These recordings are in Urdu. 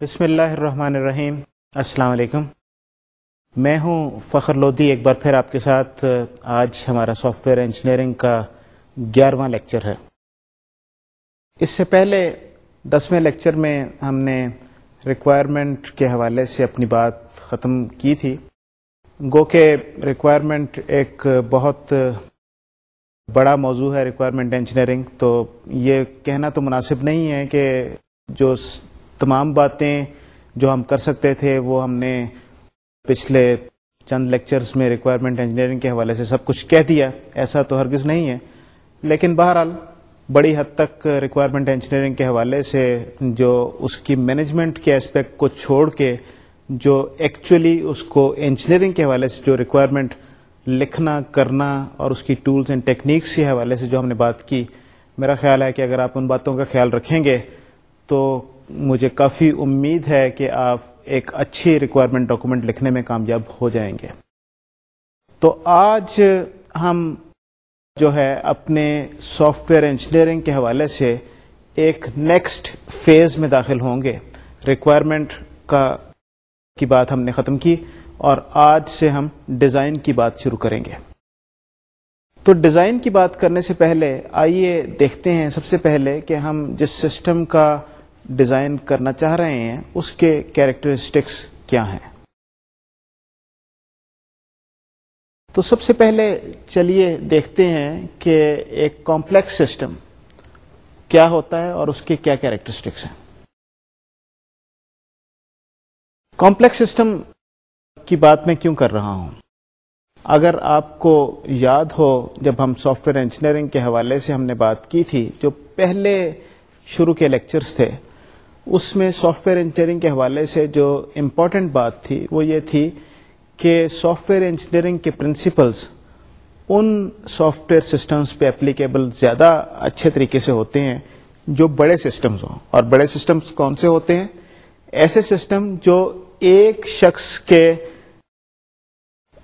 بسم اللہ الرحمن الرحیم۔ السلام علیکم۔ میں ہوں فخر لودھی، ایک بار پھر آپ کے ساتھ، آج ہمارا سافٹ ویئر انجینئرنگ کا گیارہواں لیکچر ہے۔ اس سے پہلے دسویں لیکچر میں ہم نے ریکوائرمنٹ کے حوالے سے اپنی بات ختم کی تھی۔ گو کہ ریکوائرمنٹ ایک بہت بڑا موضوع ہے ریکوائرمنٹ انجینئرنگ تو یہ کہنا تو مناسب نہیں ہے کہ جو تمام باتیں جو ہم کر سکتے تھے، وہ ہم نے پچھلے چند لیکچرز میں ریکوائرمنٹ انجینئرنگ کے حوالے سے سب کچھ کہہ دیا۔ ایسا تو ہرگز نہیں ہے۔ لیکن بہرحال، بڑی حد تک ریکوائرمنٹ انجینئرنگ کے حوالے سے جو اس کی مینجمنٹ کے اسپیکٹ کو چھوڑ کے جو ایکچولی اس کو انجینئرنگ کے حوالے سے جو ریکوائرمنٹ لکھنا، کرنا اور اس کی ٹولز اینڈ ٹیکنیکس کے حوالے سے جو ہم نے بات کی، میرا خیال ہے کہ اگر آپ ان باتوں کا خیال رکھیں گے تو مجھے کافی امید ہے کہ آپ ایک اچھی ریکوائرمنٹ ڈاکومنٹ لکھنے میں کامیاب ہو جائیں گے۔ تو آج ہم جو ہے اپنے سافٹ ویئر انجینئرنگ کے حوالے سے ایک نیکسٹ فیز میں داخل ہوں گے۔ ریکوائرمنٹ کا کی بات ہم نے ختم کی اور آج سے ہم ڈیزائن کی بات شروع کریں گے۔ تو ڈیزائن کی بات کرنے سے پہلے آئیے دیکھتے ہیں سب سے پہلے کہ ہم جس سسٹم کا ڈیزائن کرنا چاہ رہے ہیں، اس کے کیریکٹرسٹکس کیا ہیں؟ تو سب سے پہلے چلیے دیکھتے ہیں کہ ایک کمپلیکس سسٹم کیا ہوتا ہے اور اس کے کیا کیریکٹرسٹکس ہیں۔ کمپلیکس سسٹم کی بات میں کیوں کر رہا ہوں؟ اگر آپ کو یاد ہو، جب ہم سافٹ ویئر انجینئرنگ کے حوالے سے ہم نے بات کی تھی، جو پہلے شروع کے لیکچرز تھے اس میں سافٹ ویئر انجینئرنگ کے حوالے سے جو امپورٹنٹ بات تھی وہ یہ تھی کہ سافٹ ویئر انجینئرنگ کے پرنسپلس ان سافٹ ویئر سسٹمس پہ اپلیکیبل زیادہ اچھے طریقے سے ہوتے ہیں جو بڑے سسٹمز ہوں۔ اور بڑے سسٹمز کون سے ہوتے ہیں؟ ایسے سسٹم جو ایک شخص کے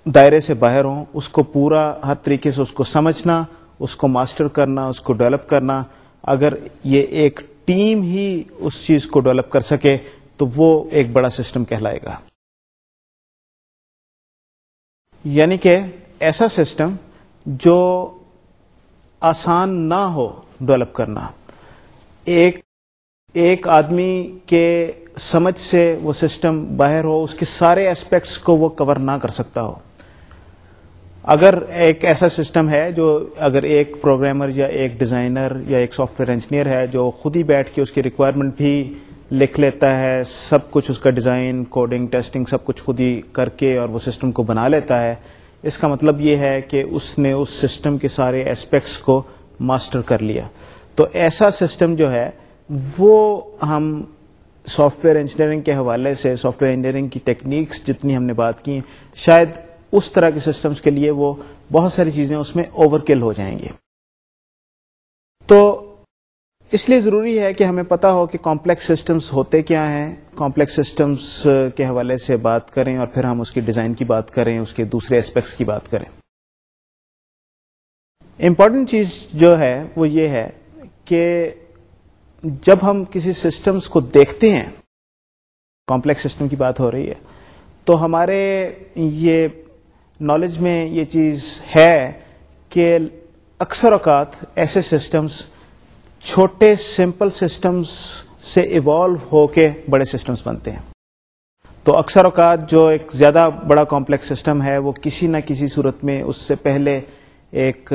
دائرے سے باہر ہوں، اس کو پورا ہر طریقے سے اس کو سمجھنا، اس کو ماسٹر کرنا، اس کو ڈیولپ کرنا۔ اگر یہ ایک ٹیم ہی اس چیز کو ڈیولپ کر سکے تو وہ ایک بڑا سسٹم کہلائے گا۔ یعنی کہ ایسا سسٹم جو آسان نہ ہو ڈیولپ کرنا۔ ایک ایک آدمی کے سمجھ سے وہ سسٹم باہر ہو، اس کے سارے اسپیکٹس کو وہ کور نہ کر سکتا ہو۔ اگر ایک ایسا سسٹم ہے جو اگر ایک پروگرامر یا ایک ڈیزائنر یا ایک سافٹ ویئر انجینئر ہے جو خود ہی بیٹھ کے اس کی ریکوائرمنٹ بھی لکھ لیتا ہے، سب کچھ اس کا ڈیزائن کوڈنگ ٹیسٹنگ سب کچھ خود ہی کر کے اور وہ سسٹم کو بنا لیتا ہے، اس کا مطلب یہ ہے کہ اس نے اس سسٹم کے سارے اسپیکٹس کو ماسٹر کر لیا۔ تو ایسا سسٹم جو ہے، وہ ہم سافٹ ویئر انجینئرنگ کے حوالے سے سافٹ ویئر انجینئرنگ کی ٹیکنیکس جتنی ہم نے بات کی شاید اس طرح کے سسٹمز کے لیے وہ بہت ساری چیزیں اس میں اوور کل ہو جائیں گے تو اس لیے ضروری ہے کہ ہمیں پتا ہو کہ کمپلیکس سسٹمز ہوتے کیا ہیں۔ کمپلیکس سسٹمز کے حوالے سے بات کریں اور پھر ہم اس کی ڈیزائن کی بات کریں، اس کے دوسرے اسپیکٹس کی بات کریں۔ امپورٹنٹ چیز جو ہے وہ یہ ہے کہ جب ہم کسی سسٹمز کو دیکھتے ہیں کمپلیکس سسٹم کی بات ہو رہی ہے، تو ہمارے یہ نالج میں یہ چیز ہے کہ اکثر اوقات ایسے سسٹمز چھوٹے سمپل سسٹمز سے ایوالو ہو کے بڑے سسٹمز بنتے ہیں۔ تو اکثر اوقات جو ایک زیادہ بڑا کمپلیکس سسٹم ہے، وہ کسی نہ کسی صورت میں اس سے پہلے ایک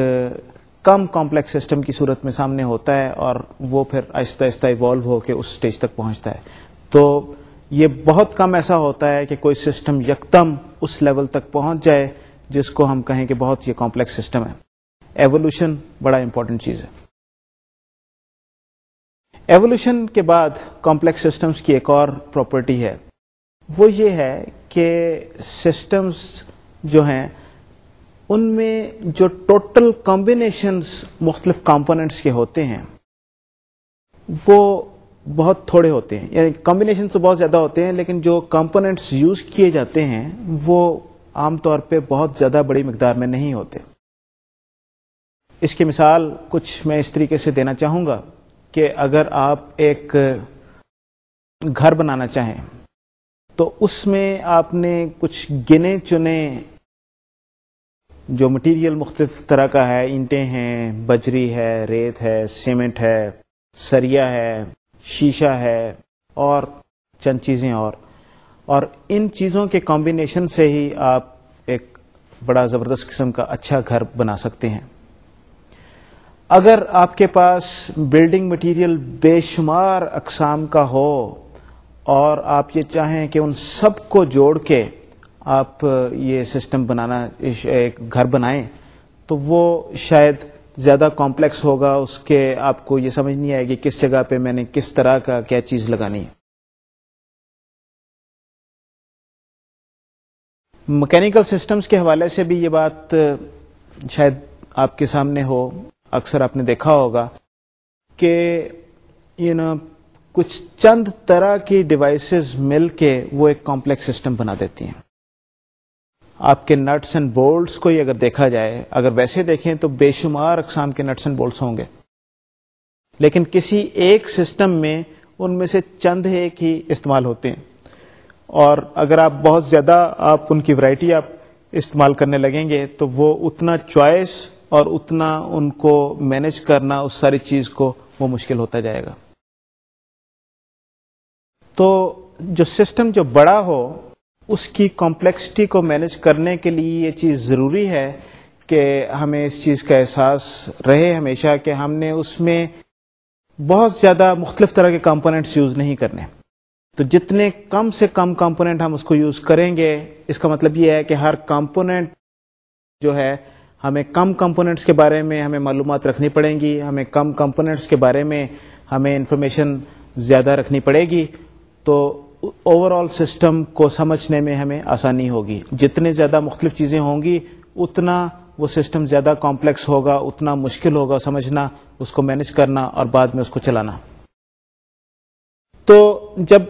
کم کمپلیکس سسٹم کی صورت میں سامنے ہوتا ہے اور وہ پھر آہستہ آہستہ ایوالو ہو کے اس اسٹیج تک پہنچتا ہے۔ تو یہ بہت کم ایسا ہوتا ہے کہ کوئی سسٹم یکدم اس لیول تک پہنچ جائے جس کو ہم کہیں کہ بہت یہ کمپلیکس سسٹم ہے۔ ایوولوشن بڑا امپورٹنٹ چیز ہے۔ ایوولوشن کے بعد کمپلیکس سسٹمز کی ایک اور پراپرٹی ہے۔ وہ یہ ہے کہ سسٹمز جو ہیں، ان میں جو ٹوٹل کمبینیشنز مختلف کمپوننٹس کے ہوتے ہیں، وہ بہت تھوڑے ہوتے ہیں۔ یعنی کمبینیشن تو بہت زیادہ ہوتے ہیں، لیکن جو کمپوننٹس یوز کیے جاتے ہیں، وہ عام طور پہ بہت زیادہ بڑی مقدار میں نہیں ہوتے۔ اس کی مثال کچھ میں اس طریقے سے دینا چاہوں گا کہ اگر آپ ایک گھر بنانا چاہیں، تو اس میں آپ نے کچھ گنے چنے جو مٹیریل مختلف طرح کا ہے، اینٹیں ہیں، بجری ہے، ریت ہے، سیمنٹ ہے، سریا ہے شیشہ ہے اور چند چیزیں اور۔ اور ان چیزوں کے کمبینیشن سے ہی آپ ایک بڑا زبردست قسم کا اچھا گھر بنا سکتے ہیں۔ اگر آپ کے پاس بلڈنگ مٹیریل بے شمار اقسام کا ہو اور آپ یہ چاہیں کہ ان سب کو جوڑ کے آپ یہ سسٹم بنانا، ایک گھر بنائیں، تو وہ شاید زیادہ کمپلیکس ہوگا، اس کے آپ کو یہ سمجھ نہیں آئے گی کس جگہ پہ میں نے کس طرح کا کیا چیز لگانی ہے۔ مکینیکل سسٹمز کے حوالے سے بھی یہ بات شاید آپ کے سامنے ہو، اکثر آپ نے دیکھا ہوگا کہ یو نا کچھ چند طرح کی ڈیوائسز مل کے وہ ایک کمپلیکس سسٹم بنا دیتی ہیں۔ آپ کے نٹس اینڈ بولٹس کو ہی اگر دیکھا جائے، اگر ویسے دیکھیں تو بے شمار اقسام کے نٹس اینڈ بولٹس ہوں گے۔ لیکن کسی ایک سسٹم میں ان میں سے چند ایک ہی استعمال ہوتے ہیں۔ اور اگر آپ بہت زیادہ آپ ان کی ورائٹی آپ استعمال کرنے لگیں گے تو وہ اتنا چوائس اور اتنا ان کو مینج کرنا، اس ساری چیز کو وہ مشکل ہوتا جائے گا۔ تو جو سسٹم جو بڑا ہو اس کی کمپلیکسٹی کو مینج کرنے کے لیے یہ چیز ضروری ہے کہ ہمیں اس چیز کا احساس رہے ہمیشہ کہ ہم نے اس میں بہت زیادہ مختلف طرح کے کمپوننٹس یوز نہیں کرنے۔ تو جتنے کم سے کم کمپوننٹ ہم اس کو یوز کریں گے، اس کا مطلب یہ ہے کہ ہر کمپوننٹ جو ہے، ہمیں کم کمپوننٹس کے بارے میں ہمیں معلومات رکھنی پڑیں گی، ہمیں کم کمپوننٹس کے بارے میں ہمیں انفارمیشن زیادہ رکھنی پڑے گی۔ تو اوور آل سسٹم کو سمجھنے میں ہمیں آسانی ہوگی۔ جتنے زیادہ مختلف چیزیں ہوں گی، اتنا وہ سسٹم زیادہ کمپلیکس ہوگا، اتنا مشکل ہوگا سمجھنا، اس کو مینج کرنا اور بعد میں اس کو چلانا۔ تو جب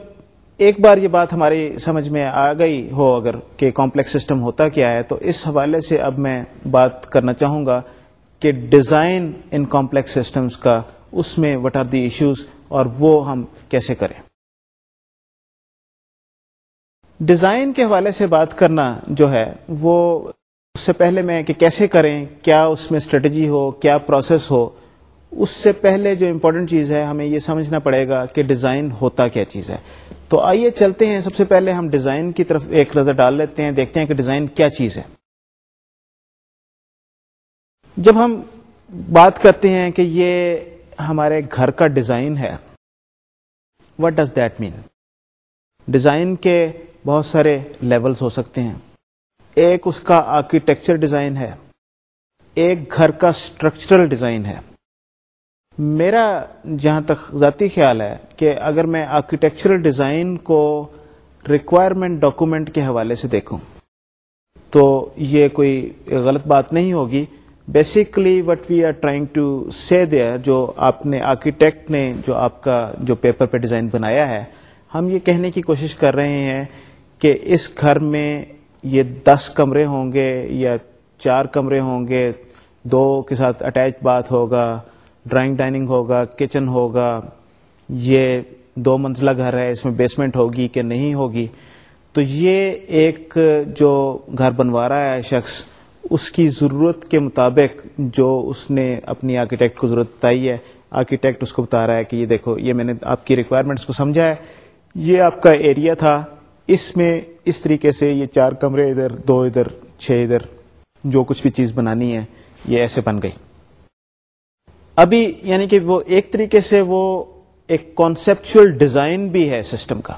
ایک بار یہ بات ہماری سمجھ میں آ گئی ہو، اگر کہ کمپلیکس سسٹم ہوتا کیا ہے، تو اس حوالے سے اب میں بات کرنا چاہوں گا کہ ڈیزائن ان کمپلیکس سسٹمز کا اس میں وٹ آر دی ایشوز اور وہ ہم کیسے کریں۔ ڈیزائن کے حوالے سے بات کرنا جو ہے، وہ اس سے پہلے میں کہ کیسے کریں، کیا اس میں اسٹریٹجی ہو، کیا پروسیس ہو، اس سے پہلے جو امپورٹنٹ چیز ہے، ہمیں یہ سمجھنا پڑے گا کہ ڈیزائن ہوتا کیا چیز ہے۔ تو آئیے چلتے ہیں۔ سب سے پہلے ہم ڈیزائن کی طرف ایک نظر ڈال لیتے ہیں، دیکھتے ہیں کہ ڈیزائن کیا چیز ہے۔ جب ہم بات کرتے ہیں کہ یہ ہمارے گھر کا ڈیزائن ہے what does that mean design کے بہت سارے لیولز ہو سکتے ہیں۔ ایک اس کا آرکیٹیکچر ڈیزائن ہے۔ ایک گھر کا اسٹرکچرل ڈیزائن ہے۔ میرا جہاں تک ذاتی خیال ہے کہ اگر میں آرکیٹیکچرل ڈیزائن کو ریکوائرمنٹ ڈاکومنٹ کے حوالے سے دیکھوں، تو یہ کوئی غلط بات نہیں ہوگی۔ Basically what we are trying to see there جو آپ نے آرکیٹیکٹ نے جو آپ کا جو پیپر پہ ڈیزائن بنایا ہے، ہم یہ کہنے کی کوشش کر رہے ہیں کہ اس گھر میں یہ دس کمرے ہوں گے یا چار کمرے ہوں گے، دو کے ساتھ اٹیچ بات ہوگا، ڈرائنگ ڈائننگ ہوگا، کچن ہوگا، یہ دو منزلہ گھر ہے، اس میں بیسمنٹ ہوگی کہ نہیں ہوگی؟ تو یہ ایک جو گھر بنوا رہا ہے شخص، اس کی ضرورت کے مطابق جو اس نے اپنی آرکیٹیکٹ کو ضرورت بتائی ہے آرکیٹیکٹ اس کو بتا رہا ہے کہ یہ دیکھو، یہ میں نے آپ کی ریکوائرمنٹس کو سمجھا ہے، یہ آپ کا ایریا تھا۔ اس میں اس طریقے سے یہ چار کمرے ادھر، دو ادھر، چھ ادھر، جو کچھ بھی چیز بنانی ہے، یہ ایسے بن گئی۔ ابھی یعنی کہ وہ ایک طریقے سے وہ ایک کانسیپچل ڈیزائن بھی ہے سسٹم کا۔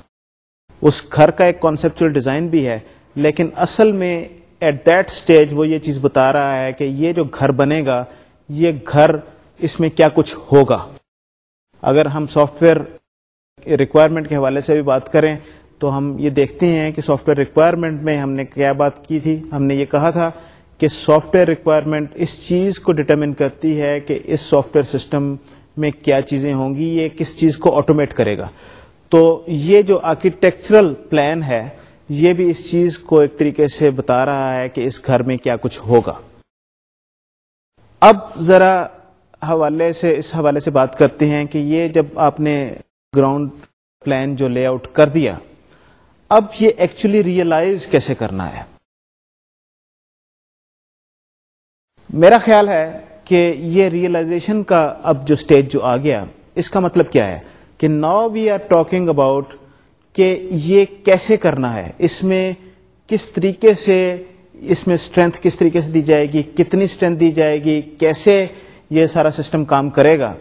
اس گھر کا ایک کانسیپچل ڈیزائن بھی ہے، لیکن اصل میں ایٹ دیٹ اسٹیج وہ یہ چیز بتا رہا ہے کہ یہ جو گھر بنے گا، یہ گھر اس میں کیا کچھ ہوگا۔ اگر ہم سافٹ ویئر ریکوائرمنٹ کے حوالے سے بھی بات کریں تو ہم یہ دیکھتے ہیں کہ سافٹ ویئر ریکوائرمنٹ میں ہم نے کیا بات کی تھی؟ ہم نے یہ کہا تھا کہ سافٹ ویئر ریکوائرمنٹ اس چیز کو ڈٹرمن کرتی ہے کہ اس سافٹ ویئر سسٹم میں کیا چیزیں ہوں گی، یہ کس چیز کو آٹومیٹ کرے گا۔ تو یہ جو آرکیٹیکچرل پلان ہے، یہ بھی اس چیز کو ایک طریقے سے بتا رہا ہے کہ اس گھر میں کیا کچھ ہوگا۔ اب ذرا حوالے سے، اس حوالے سے بات کرتے ہیں کہ یہ جب آپ نے گراؤنڈ پلان جو لے آؤٹ کر دیا اب یہ ایکچولی ریئلائز کیسے کرنا ہے؟ میرا خیال ہے کہ یہ ریئلائزیشن کا اب جو اسٹیج جو آ گیا، اس کا مطلب کیا ہے؟ کہ now we are talking about کہ یہ کیسے کرنا ہے؟ اس میں کس طریقے سے، اس میں اسٹرینتھ کس طریقے سے دی جائے گی؟ کتنی اسٹرینتھ دی جائے گی؟ کیسے یہ سارا سسٹم کام کرے گا؟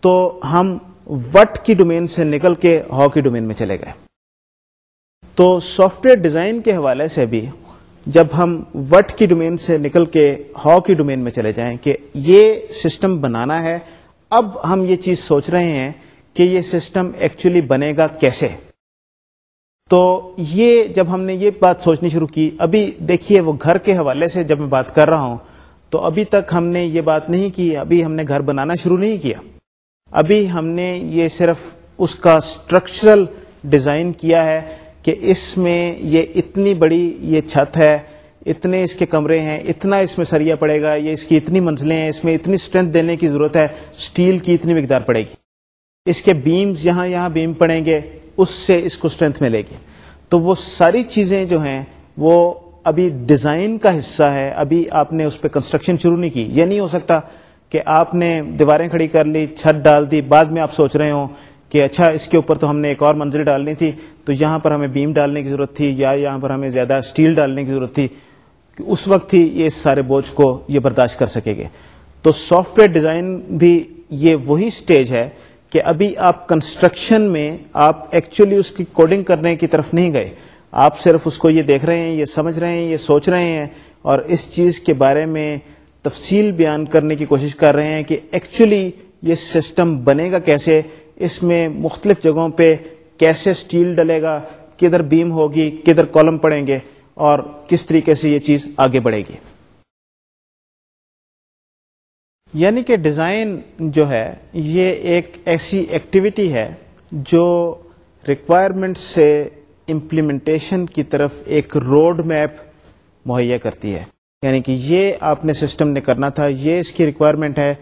تو ہم وٹ کی ڈومین سے نکل کے ہاؤ کی ڈومین میں چلے گئے۔ تو سافٹ ویئر ڈیزائن کے حوالے سے بھی جب ہم وٹ کی ڈومین سے نکل کے ہاؤ کی ڈومین میں چلے جائیں کہ یہ سسٹم بنانا ہے، اب ہم یہ چیز سوچ رہے ہیں کہ یہ سسٹم ایکچولی بنے گا کیسے؟ تو یہ جب ہم نے یہ بات سوچنی شروع کی، ابھی دیکھیے وہ گھر کے حوالے سے جب میں بات کر رہا ہوں، تو ابھی تک ہم نے یہ بات نہیں کی، ابھی ہم نے گھر بنانا شروع نہیں کیا۔ ابھی ہم نے یہ صرف اس کا اسٹرکچرل ڈیزائن کیا ہے۔ کہ اس میں یہ اتنی بڑی یہ چھت ہے، اتنے اس کے کمرے ہیں، اتنا اس میں سریا پڑے گا، یہ اس کی اتنی منزلیں ہیں، اس میں اتنی اسٹرینتھ دینے کی ضرورت ہے اسٹیل کی اتنی مقدار پڑے گی۔ اس کے بیمز یہاں یہاں بیم پڑیں گے، اس سے اس کو اسٹرینتھ ملے گی۔ تو وہ ساری چیزیں جو ہیں، وہ ابھی ڈیزائن کا حصہ ہے، ابھی آپ نے اس پہ کنسٹرکشن شروع نہیں کی۔ یہ نہیں ہو سکتا کہ آپ نے دیواریں کھڑی کر لی، چھت ڈال دی، بعد میں آپ سوچ رہے ہوں کہ اچھا اس کے اوپر تو ہم نے ایک اور منزل ڈالنی تھی، تو یہاں پر ہمیں بیم ڈالنے کی ضرورت تھی، یا یہاں پر ہمیں زیادہ اسٹیل ڈالنے کی ضرورت تھی، کہ اس وقت ہی یہ سارے بوجھ کو یہ برداشت کر سکے گے۔ تو سافٹ ویئر ڈیزائن بھی یہ وہی اسٹیج ہے کہ ابھی آپ کنسٹرکشن میں آپ ایکچولی اس کی کوڈنگ کرنے کی طرف نہیں گئے۔ آپ صرف اس کو یہ دیکھ رہے ہیں، یہ سمجھ رہے ہیں، یہ سوچ رہے ہیں، اور اس چیز کے بارے میں تفصیل بیان کرنے کی کوشش کر رہے ہیں کہ ایکچولی یہ سسٹم بنے گا کیسے اس میں مختلف جگہوں پہ کیسے اسٹیل ڈلے گا، کدھر بیم ہوگی، کدھر کالم پڑیں گے اور کس طریقے سے یہ چیز آگے بڑھے گی۔ یعنی کہ ڈیزائن جو ہے، یہ ایک ایسی ایکٹیویٹی ہے جو ریکوائرمنٹ سے امپلیمنٹیشن کی طرف ایک روڈ میپ مہیا کرتی ہے۔ یعنی کہ یہ آپ نے سسٹم نے کرنا تھا، یہ اس کی ریکوائرمنٹ ہے۔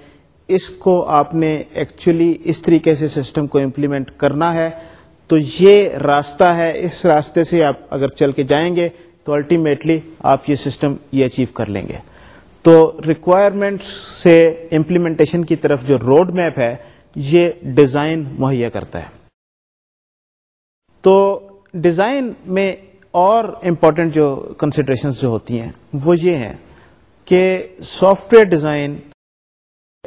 اس کو آپ نے ایکچولی اس طریقے سے سسٹم کو امپلیمنٹ کرنا ہے، تو یہ راستہ ہے۔ اس راستے سے آپ اگر چل کے جائیں گے، تو الٹیمیٹلی آپ یہ سسٹم یہ اچیو کر لیں گے۔ تو ریکوائرمنٹ سے امپلیمنٹیشن کی طرف جو روڈ میپ ہے، یہ ڈیزائن مہیا کرتا ہے۔ تو ڈیزائن میں اور امپورٹنٹ جو کنسیڈریشن جو ہوتی ہیں، وہ یہ ہیں کہ سافٹ ویئر ڈیزائن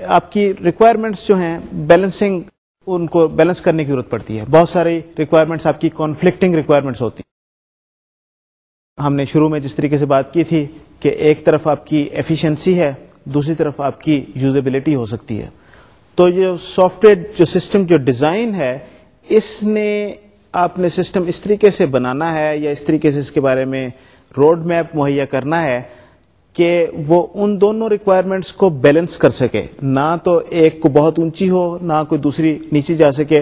آپ کی ریکوائرمنٹس جو ہیں بیلنسنگ ان کو بیلنس کرنے کی ضرورت پڑتی ہے۔ بہت ساری ریکوائرمنٹس آپ کی کانفلکٹنگ ریکوائرمنٹس ہوتی ہیں۔ ہم نے شروع میں جس طریقے سے بات کی تھی کہ ایک طرف آپ کی ایفیشنسی ہے، دوسری طرف آپ کی یوزیبلٹی ہو سکتی ہے۔ تو یہ سافٹ ویئر جو سسٹم جو ڈیزائن ہے، اس نے آپ نے سسٹم اس طریقے سے بنانا ہے یا اس طریقے سے اس کے بارے میں روڈ میپ مہیا کرنا ہے کہ وہ ان دونوں ریکوائرمنٹس کو بیلنس کر سکے۔ نہ تو ایک کو بہت اونچی ہو، نہ کوئی دوسری نیچے جا سکے۔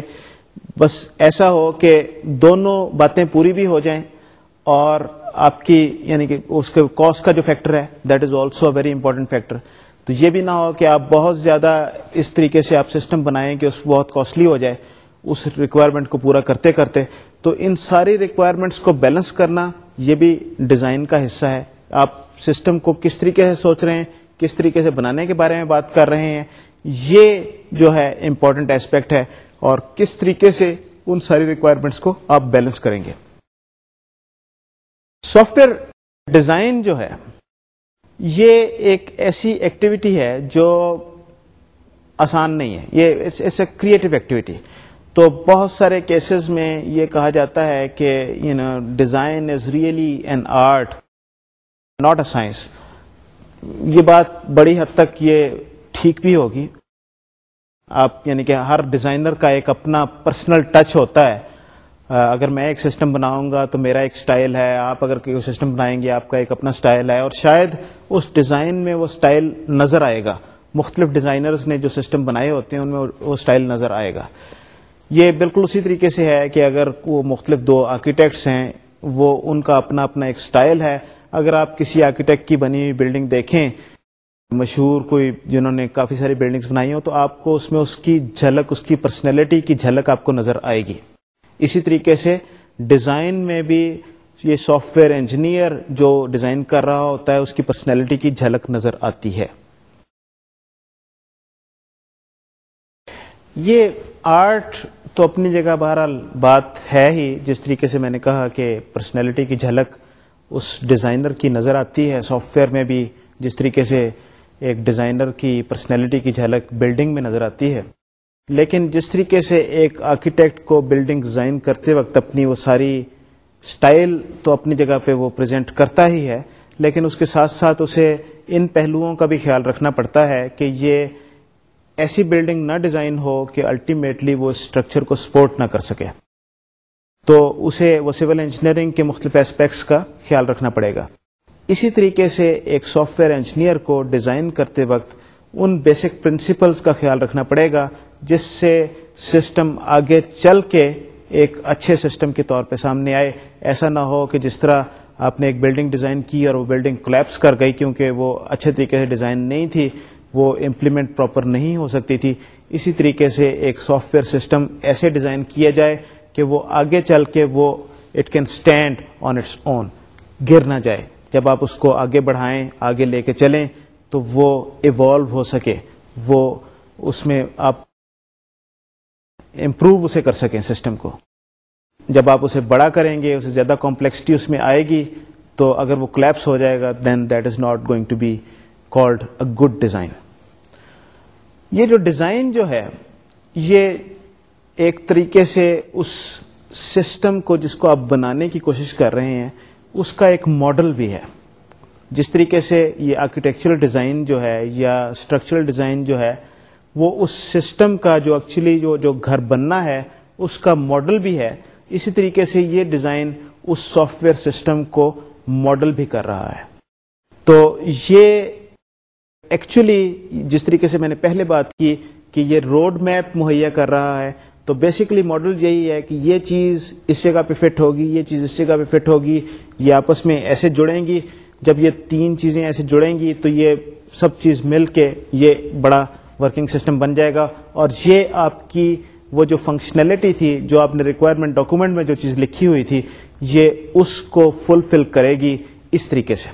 بس ایسا ہو کہ دونوں باتیں پوری بھی ہو جائیں اور آپ کی یعنی کہ اس کے کاسٹ کا جو فیکٹر ہے that is also a very important factor تو یہ بھی نہ ہو کہ آپ بہت زیادہ اس طریقے سے آپ سسٹم بنائیں کہ اس بہت کاسٹلی ہو جائے، اس ریکوائرمنٹ کو پورا کرتے کرتے۔ تو ان ساری ریکوائرمنٹس کو بیلنس کرنا یہ بھی ڈیزائن کا حصہ ہے۔ آپ سسٹم کو کس طریقے سے سوچ رہے ہیں، کس طریقے سے بنانے کے بارے میں بات کر رہے ہیں، یہ جو ہے امپورٹنٹ ایسپیکٹ ہے اور کس طریقے سے ان ساری ریکوائرمنٹس کو آپ بیلنس کریں گے۔ سافٹ ویئر ڈیزائن جو ہے، یہ ایک ایسی ایکٹیویٹی ہے جو آسان نہیں ہے۔ یہ اے کریٹو ایکٹیویٹی تو بہت سارے کیسز میں یہ کہا جاتا ہے کہ you know design is really an art not a science یہ بات بڑی حد تک یہ ٹھیک بھی ہوگی۔ آپ یعنی کہ ہر ڈیزائنر کا ایک اپنا پرسنل ٹچ ہوتا ہے۔ اگر میں ایک سسٹم بناؤں گا تو میرا ایک سٹائل ہے۔ آپ اگر کوئی سسٹم بنائیں گے، آپ کا ایک اپنا سٹائل ہے۔ اور شاید اس ڈیزائن میں وہ سٹائل نظر آئے گا۔ مختلف ڈیزائنرز نے جو سسٹم بنائے ہوتے ہیں، ان میں وہ سٹائل نظر آئے گا۔ یہ بالکل اسی طریقے سے ہے کہ اگر وہ مختلف دو آرکیٹیکٹس ہیں، وہ ان کا اپنا اپنا ایک سٹائل ہے۔ اگر آپ کسی آرکیٹیکٹ کی بنی ہوئی بلڈنگ دیکھیں، مشہور کوئی جنہوں نے کافی ساری بلڈنگس بنائی ہوں، تو آپ کو اس میں اس کی جھلک، اس کی پرسنالٹی کی جھلک آپ کو نظر آئے گی۔ اسی طریقے سے ڈیزائن میں بھی یہ سافٹ ویئر انجینئر جو ڈیزائن کر رہا ہوتا ہے، اس کی پرسنالٹی کی جھلک نظر آتی ہے۔ یہ آرٹ تو اپنی جگہ بہرحال بات ہے ہی، جس طریقے سے میں نے کہا کہ پرسنالٹی کی جھلک اس ڈیزائنر کی نظر آتی ہے سافٹ ویئر میں بھی، جس طریقے سے ایک ڈیزائنر کی پرسنالٹی کی جھلک بلڈنگ میں نظر آتی ہے۔ لیکن جس طریقے سے ایک آرکیٹیکٹ کو بلڈنگ ڈیزائن کرتے وقت اپنی وہ ساری سٹائل تو اپنی جگہ پہ وہ پریزنٹ کرتا ہی ہے، لیکن اس کے ساتھ ساتھ اسے ان پہلوؤں کا بھی خیال رکھنا پڑتا ہے کہ یہ ایسی بلڈنگ نہ ڈیزائن ہو کہ الٹیمیٹلی وہ اسٹرکچر کو سپورٹ نہ کر سکے۔ تو اسے وہ سول انجینئرنگ کے مختلف اسپیکٹس کا خیال رکھنا پڑے گا۔ اسی طریقے سے ایک سافٹ ویئر انجینئر کو ڈیزائن کرتے وقت ان بیسک پرنسپلس کا خیال رکھنا پڑے گا، جس سے سسٹم آگے چل کے ایک اچھے سسٹم کے طور پہ سامنے آئے۔ ایسا نہ ہو کہ جس طرح آپ نے ایک بلڈنگ ڈیزائن کی اور وہ بلڈنگ کلیپس کر گئی کیونکہ وہ اچھے طریقے سے ڈیزائن نہیں تھی، وہ امپلیمنٹ پراپر نہیں ہو سکتی تھی۔ اسی طریقے سے ایک سافٹ ویئر سسٹم ایسے ڈیزائن کیا جائے کہ وہ آگے چل کے وہ it can stand on its own گر نہ جائے. جب آپ اس کو آگے بڑھائیں، آگے لے کے چلیں، تو وہ ایوالو ہو سکے. وہ اس میں آپ امپروو اسے کر سکیں سسٹم کو. جب آپ اسے بڑا کریں گے، اسے زیادہ کمپلیکسٹی اس میں آئے گی، تو اگر وہ کلیپس ہو جائے گا then that is not going to be called a good design یہ جو ڈیزائن جو ہے، یہ ایک طریقے سے اس سسٹم کو جس کو آپ بنانے کی کوشش کر رہے ہیں، اس کا ایک ماڈل بھی ہے۔ جس طریقے سے یہ آرکیٹیکچرل ڈیزائن جو ہے یا اسٹرکچرل ڈیزائن جو ہے، وہ اس سسٹم کا جو ایکچولی جو جو گھر بننا ہے، اس کا ماڈل بھی ہے۔ اسی طریقے سے یہ ڈیزائن اس سافٹ ویئر سسٹم کو ماڈل بھی کر رہا ہے۔ تو یہ ایکچولی جس طریقے سے میں نے پہلے بات کی کہ یہ روڈ میپ مہیا کر رہا ہے تو بیسکلی ماڈل یہی ہے کہ یہ چیز اس جگہ پہ فٹ ہوگی، یہ چیز اس جگہ پہ فٹ ہوگی، یہ آپس میں ایسے جڑیں گی، جب یہ تین چیزیں ایسے جڑیں گی تو یہ سب چیز مل کے یہ بڑا ورکنگ سسٹم بن جائے گا۔ اور یہ آپ کی وہ جو فنکشنلٹی تھی، جو آپ نے ریکوائرمنٹ ڈاکومنٹ میں جو چیز لکھی ہوئی تھی، یہ اس کو فلفل کرے گی اس طریقے سے۔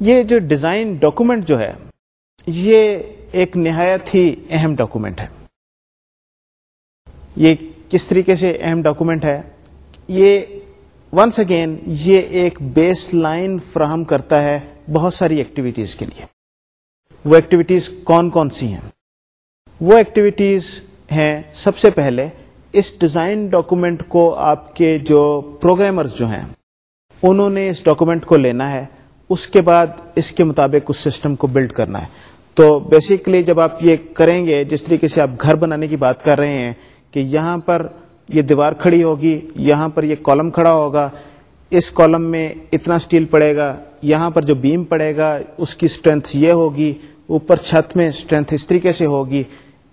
یہ جو ڈیزائن ڈاکومنٹ جو ہے یہ ایک نہایت ہی اہم ڈاکومنٹ ہے۔ یہ کس طریقے سے اہم ڈاکومنٹ ہے؟ یہ ونس اگین یہ ایک بیس لائن فراہم کرتا ہے بہت ساری ایکٹیویٹیز کے لیے۔ وہ ایکٹیویٹیز کون کون سی ہیں؟ وہ ایکٹیویٹیز ہیں سب سے پہلے اس ڈیزائن ڈاکومنٹ کو آپ کے جو پروگرامرز جو ہیں، انہوں نے اس ڈاکومنٹ کو لینا ہے، اس کے بعد اس کے مطابق اس سسٹم کو بلڈ کرنا ہے۔ تو بیسیکلی جب آپ یہ کریں گے، جس طریقے سے آپ گھر بنانے کی بات کر رہے ہیں کہ یہاں پر یہ دیوار کھڑی ہوگی، یہاں پر یہ کالم کھڑا ہوگا، اس کالم میں اتنا سٹیل پڑے گا یہاں پر جو بیم پڑے گا اس کی اسٹرینتھ یہ ہوگی، اوپر چھت میں اسٹرینتھ اس طریقے سے ہوگی۔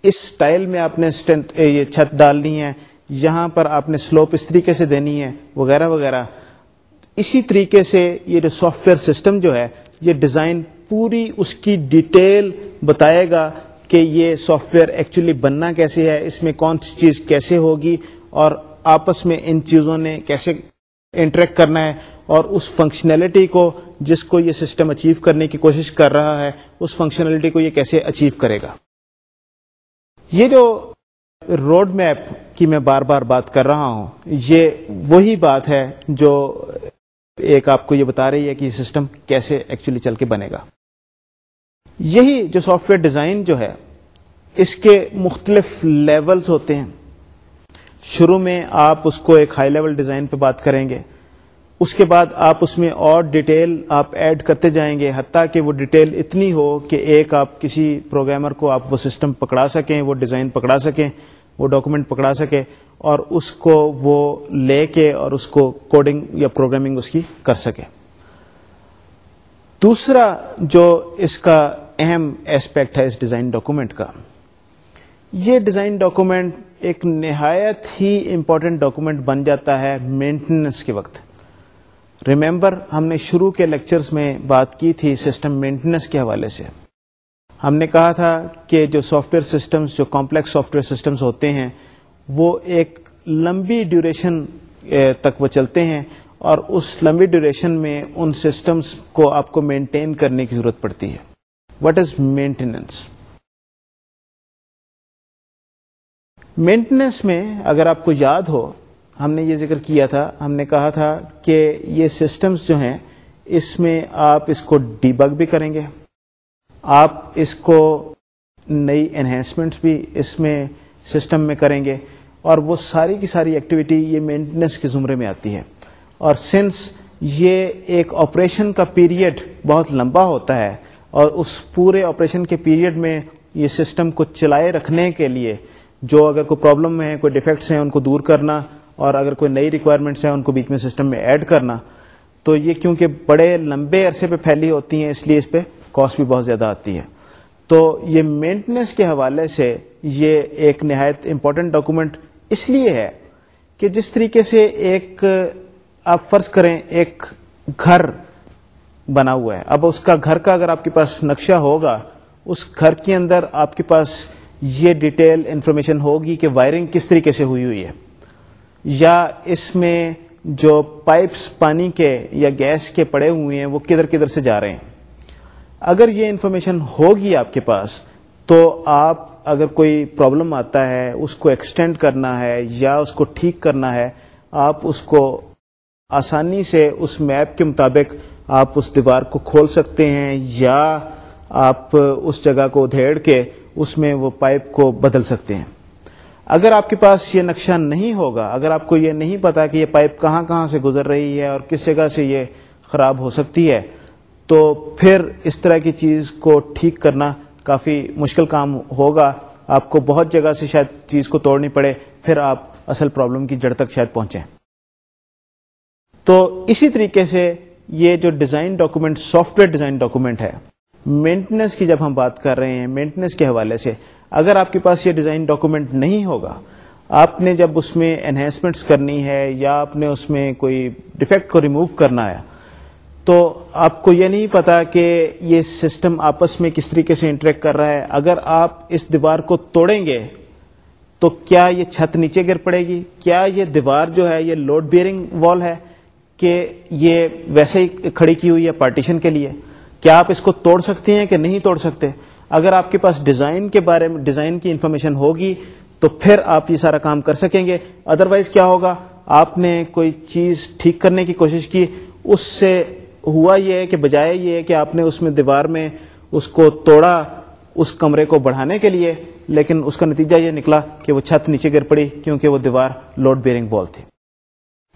اس سٹائل میں آپ نے یہ چھت ڈالنی ہے، یہاں پر آپ نے سلوپ اس طریقے سے دینی ہے، وغیرہ وغیرہ۔ اسی طریقے سے یہ جو سافٹ ویئر سسٹم جو ہے، یہ ڈیزائن پوری اس کی ڈیٹیل بتائے گا کہ یہ سافٹ ویئر ایکچولی بننا کیسے ہے، اس میں کون سی چیز کیسے ہوگی اور آپس میں ان چیزوں نے کیسے انٹریکٹ کرنا ہے اور اس فنکشنلٹی کو جس کو یہ سسٹم اچیو کرنے کی کوشش کر رہا ہے، اس فنکشنلٹی کو یہ کیسے اچیو کرے گا۔ یہ جو روڈ میپ کی میں بار بار بات کر رہا ہوں، یہ وہی بات ہے جو ایک آپ کو یہ بتا رہی ہے کہ یہ سسٹم کیسے ایکچولی چل کے بنے گا۔ یہی جو سافٹ ویئر ڈیزائن جو ہے، اس کے مختلف لیولز ہوتے ہیں۔ شروع میں آپ اس کو ایک ہائی لیول ڈیزائن پہ بات کریں گے۔ اس کے بعد آپ اس میں اور ڈیٹیل آپ ایڈ کرتے جائیں گے، حتیٰ کہ وہ ڈیٹیل اتنی ہو کہ ایک آپ کسی پروگرامر کو آپ وہ سسٹم پکڑا سکیں، وہ ڈیزائن پکڑا سکیں، وہ ڈاکومنٹ پکڑا سکے اور اس کو وہ لے کے اور اس کو کوڈنگ یا پروگرامنگ اس کی کر سکے دوسرا جو اس کا اہم ایسپیکٹ ہے اس ڈیزائن ڈاکومنٹ کا۔ یہ ڈیزائن ڈاکومنٹ ایک نہایت ہی امپورٹنٹ ڈاکومنٹ بن جاتا ہے مینٹننس کے وقت۔ ریمبر ہم نے شروع کے لیکچرز میں بات کی تھی سسٹم مینٹننس کے حوالے سے۔ ہم نے کہا تھا کہ جو سافٹ ویئر سسٹمز جو کمپلیکس سافٹ ویئر سسٹمز ہوتے ہیں، وہ ایک لمبی ڈیوریشن تک وہ چلتے ہیں اور اس لمبی ڈیوریشن میں ان سسٹمز کو آپ کو مینٹین کرنے کی ضرورت پڑتی ہے۔ وٹ از مینٹیننس مینٹیننس میں اگر آپ کو یاد ہو، ہم نے یہ ذکر کیا تھا، ہم نے کہا تھا کہ یہ سسٹمز جو ہیں، اس میں آپ اس کو ڈی بگ بھی کریں گے۔ آپ اس کو نئی انہینسمنٹس بھی اس میں سسٹم میں کریں گے۔ اور وہ ساری کی ساری ایکٹیویٹی یہ مینٹیننس کے زمرے میں آتی ہے۔ اور سنس یہ ایک آپریشن کا پیریڈ بہت لمبا ہوتا ہے اور اس پورے آپریشن کے پیریڈ میں یہ سسٹم کو چلائے رکھنے کے لیے جو اگر کوئی پرابلم ہے، کوئی ڈیفیکٹس ہیں، ان کو دور کرنا اور اگر کوئی نئی ریکوائرمنٹس ہیں، ان کو بیچ میں سسٹم میں ایڈ کرنا۔ تو یہ کیونکہ بڑے لمبے عرصے پہ پھیلی ہوتی ہیں، اس لیے اس پہ کاسٹ بھی بہت زیادہ آتی ہے۔ تو یہ مینٹننس کے حوالے سے یہ ایک نہایت امپورٹنٹ ڈاکومنٹ اس لیے ہے کہ جس طریقے سے ایک آپ فرض کریں، ایک گھر بنا ہوا ہے۔ اب اس کا گھر کا اگر آپ کے پاس نقشہ ہوگا، اس گھر کے اندر آپ کے پاس یہ ڈیٹیل انفارمیشن ہوگی کہ وائرنگ کس طریقے سے ہوئی ہوئی ہے۔ یا اس میں جو پائپس پانی کے یا گیس کے پڑے ہوئے ہیں، وہ کدھر کدھر سے جا رہے ہیں۔ اگر یہ انفارمیشن ہوگی آپ کے پاس، تو آپ اگر کوئی پرابلم آتا ہے، اس کو ایکسٹینڈ کرنا ہے یا اس کو ٹھیک کرنا ہے، آپ اس کو آسانی سے اس میپ کے مطابق آپ اس دیوار کو کھول سکتے ہیں یا آپ اس جگہ کو ادھیڑ کے اس میں وہ پائپ کو بدل سکتے ہیں۔ اگر آپ کے پاس یہ نقشہ نہیں ہوگا، اگر آپ کو یہ نہیں پتا کہ یہ پائپ کہاں کہاں سے گزر رہی ہے اور کس جگہ سے یہ خراب ہو سکتی ہے، تو پھر اس طرح کی چیز کو ٹھیک کرنا کافی مشکل کام ہوگا۔ آپ کو بہت جگہ سے شاید چیز کو توڑنی پڑے، پھر آپ اصل پرابلم کی جڑ تک شاید پہنچیں۔ تو اسی طریقے سے یہ جو design document software design document ہے مینٹننس کی جب ہم بات کر رہے ہیں مینٹننس کے حوالے سے، اگر آپ کے پاس یہ ڈیزائن ڈاکومنٹ نہیں ہوگا، آپ نے جب اس میں انہینسمنٹس کرنی ہے یا آپ نے اس میں کوئی ڈیفیکٹ کو ریموو کرنا ہے، تو آپ کو یہ نہیں پتا کہ یہ سسٹم آپس میں کس طریقے سے انٹریکٹ کر رہا ہے. اگر آپ اس دیوار کو توڑیں گے، تو کیا یہ چھت نیچے گر پڑے گی؟ کیا یہ دیوار جو ہے، یہ لوڈ بیئرنگ وال ہے؟ کہ یہ ویسے ہی کھڑی کی ہوئی ہے پارٹیشن کے لیے، کیا آپ اس کو توڑ سکتے ہیں کہ نہیں توڑ سکتے؟ اگر آپ کے پاس ڈیزائن کے بارے میں، ڈیزائن کی انفارمیشن ہوگی تو پھر آپ یہ سارا کام کر سکیں گے۔ ادروائز کیا ہوگا؟ آپ نے کوئی چیز ٹھیک کرنے کی کوشش کی، اس سے ہوا یہ ہے کہ بجائے یہ ہے کہ آپ نے اس میں دیوار میں اس کو توڑا اس کمرے کو بڑھانے کے لیے، لیکن اس کا نتیجہ یہ نکلا کہ وہ چھت نیچے گر پڑی کیونکہ وہ دیوار لوڈ بیئرنگ وال تھی۔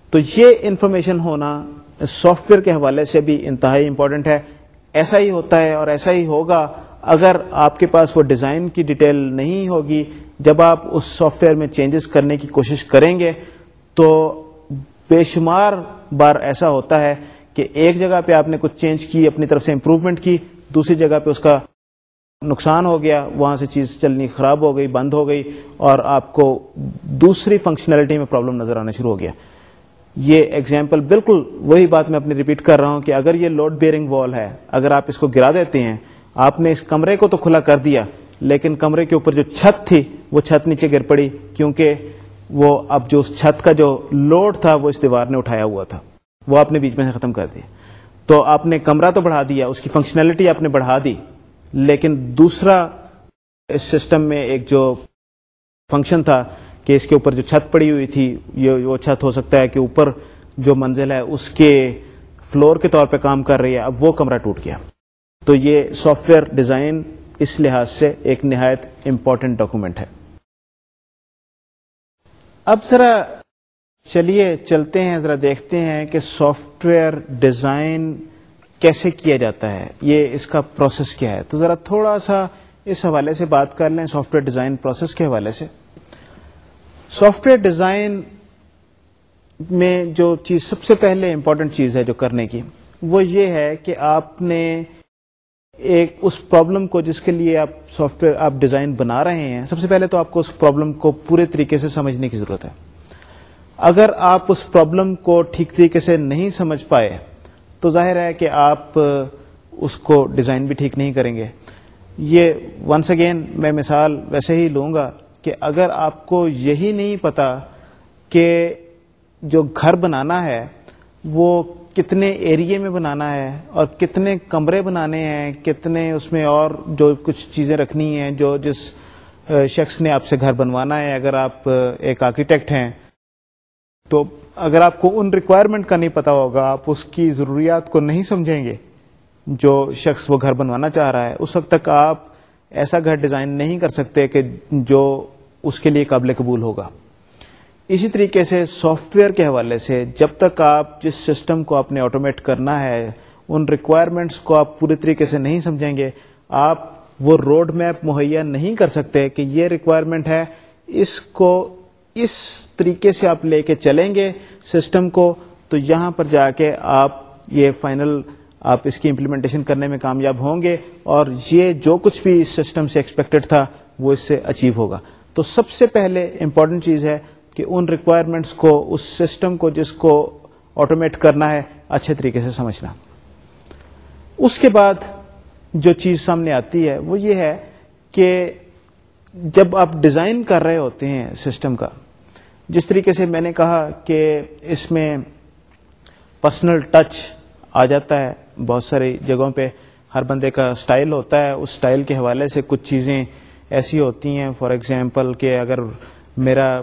تو یہ انفارمیشن ہونا سافٹ ویئر کے حوالے سے بھی انتہائی امپورٹنٹ ہے۔ ایسا ہی ہوتا ہے اور ایسا ہی ہوگا۔ اگر آپ کے پاس وہ ڈیزائن کی ڈیٹیل نہیں ہوگی، جب آپ اس سافٹ ویئر میں چینجز کرنے کی کوشش کریں گے، تو بے شمار بار ایسا ہوتا ہے کہ ایک جگہ پہ آپ نے کچھ چینج کی، اپنی طرف سے امپروومنٹ کی، دوسری جگہ پہ اس کا نقصان ہو گیا، وہاں سے چیز چلنی خراب ہو گئی، بند ہو گئی اور آپ کو دوسری فنکشنلٹی میں پرابلم نظر آنا شروع ہو گیا۔ یہ ایگزامپل بالکل وہی بات میں اپنی ریپیٹ کر رہا ہوں کہ اگر یہ لوڈ بیئرنگ وال ہے، اگر آپ اس کو گرا دیتے ہیں، آپ نے اس کمرے کو تو کھلا کر دیا، لیکن کمرے کے اوپر جو چھت تھی، وہ چھت نیچے گر پڑی، کیونکہ وہ اب جو اس چھت کا جو لوڈ تھا، وہ اس دیوار نے اٹھایا ہوا تھا۔ وہ آپ نے بیچ میں سے ختم کر دیا۔ تو آپ نے کمرہ تو بڑھا دیا، اس کی فنکشنلٹی آپ نے بڑھا دی، لیکن دوسرا اس سسٹم میں ایک جو فنکشن تھا کہ اس کے اوپر جو چھت پڑی ہوئی تھی، یہ وہ چھت ہو سکتا ہے کہ اوپر جو منزل ہے، اس کے فلور کے طور پہ کام کر رہی ہے، اب وہ کمرہ ٹوٹ گیا۔ تو یہ سافٹ ویئر ڈیزائن اس لحاظ سے ایک نہایت امپورٹنٹ ڈاکومنٹ ہے۔ اب ذرا چلیے، چلتے ہیں، ذرا دیکھتے ہیں کہ سافٹ ویئر ڈیزائن کیسے کیا جاتا ہے، یہ اس کا پروسیس کیا ہے۔ تو ذرا تھوڑا سا اس حوالے سے بات کر لیں، سافٹ ویئر ڈیزائن پروسیس کے حوالے سے۔ سافٹ ویئر ڈیزائن میں جو چیز سب سے پہلے امپورٹنٹ چیز ہے جو کرنے کی، وہ یہ ہے کہ آپ نے ایک اس پرابلم کو جس کے لیے آپ سافٹ ویئر، آپ ڈیزائن بنا رہے ہیں، سب سے پہلے تو آپ کو اس پرابلم کو پورے طریقے سے سمجھنے کی ضرورت ہے۔ اگر آپ اس پرابلم کو ٹھیک طریقے سے نہیں سمجھ پائے، تو ظاہر ہے کہ آپ اس کو ڈیزائن بھی ٹھیک نہیں کریں گے۔ یہ ونس اگین میں مثال ویسے ہی لوں گا۔ کہ اگر آپ کو یہی نہیں پتا کہ جو گھر بنانا ہے، وہ کتنے ایریے میں بنانا ہے اور کتنے کمرے بنانے ہیں، کتنے اس میں اور جو کچھ چیزیں رکھنی ہیں جو جس شخص نے آپ سے گھر بنوانا ہے، اگر آپ ایک آرکیٹیکٹ ہیں۔ تو اگر آپ کو ان ریکوائرمنٹ کا نہیں پتا ہوگا، آپ اس کی ضروریات کو نہیں سمجھیں گے جو شخص وہ گھر بنوانا چاہ رہا ہے، اس وقت تک آپ ایسا گھر ڈیزائن نہیں کر سکتے کہ جو اس کے لیے قابل قبول ہوگا۔ اسی طریقے سے سافٹ ویئر کے حوالے سے جب تک آپ جس سسٹم کو آپ نے آٹومیٹ کرنا ہے، ان ریکوائرمنٹس کو آپ پوری طریقے سے نہیں سمجھیں گے، آپ وہ روڈ میپ مہیا نہیں کر سکتے کہ یہ ریکوائرمنٹ ہے۔ اس کو اس طریقے سے آپ لے کے چلیں گے سسٹم کو، تو یہاں پر جا کے آپ یہ فائنل آپ اس کی امپلیمنٹیشن کرنے میں کامیاب ہوں گے اور یہ جو کچھ بھی اس سسٹم سے ایکسپیکٹڈ تھا وہ اس سے اچیو ہوگا۔ تو سب سے پہلے امپورٹنٹ چیز ہے کہ ان ریکوائرمنٹس کو، اس سسٹم کو جس کو آٹومیٹ کرنا ہے، اچھے طریقے سے سمجھنا۔ اس کے بعد جو چیز سامنے آتی ہے وہ یہ ہے کہ جب آپ ڈیزائن کر رہے ہوتے ہیں سسٹم کا، جس طریقے سے میں نے کہا کہ اس میں پرسنل ٹچ آ جاتا ہے بہت ساری جگہوں پہ ہر بندے کا سٹائل ہوتا ہے، اس سٹائل کے حوالے سے کچھ چیزیں ایسی ہوتی ہیں۔ فار ایگزامپل کہ اگر میرا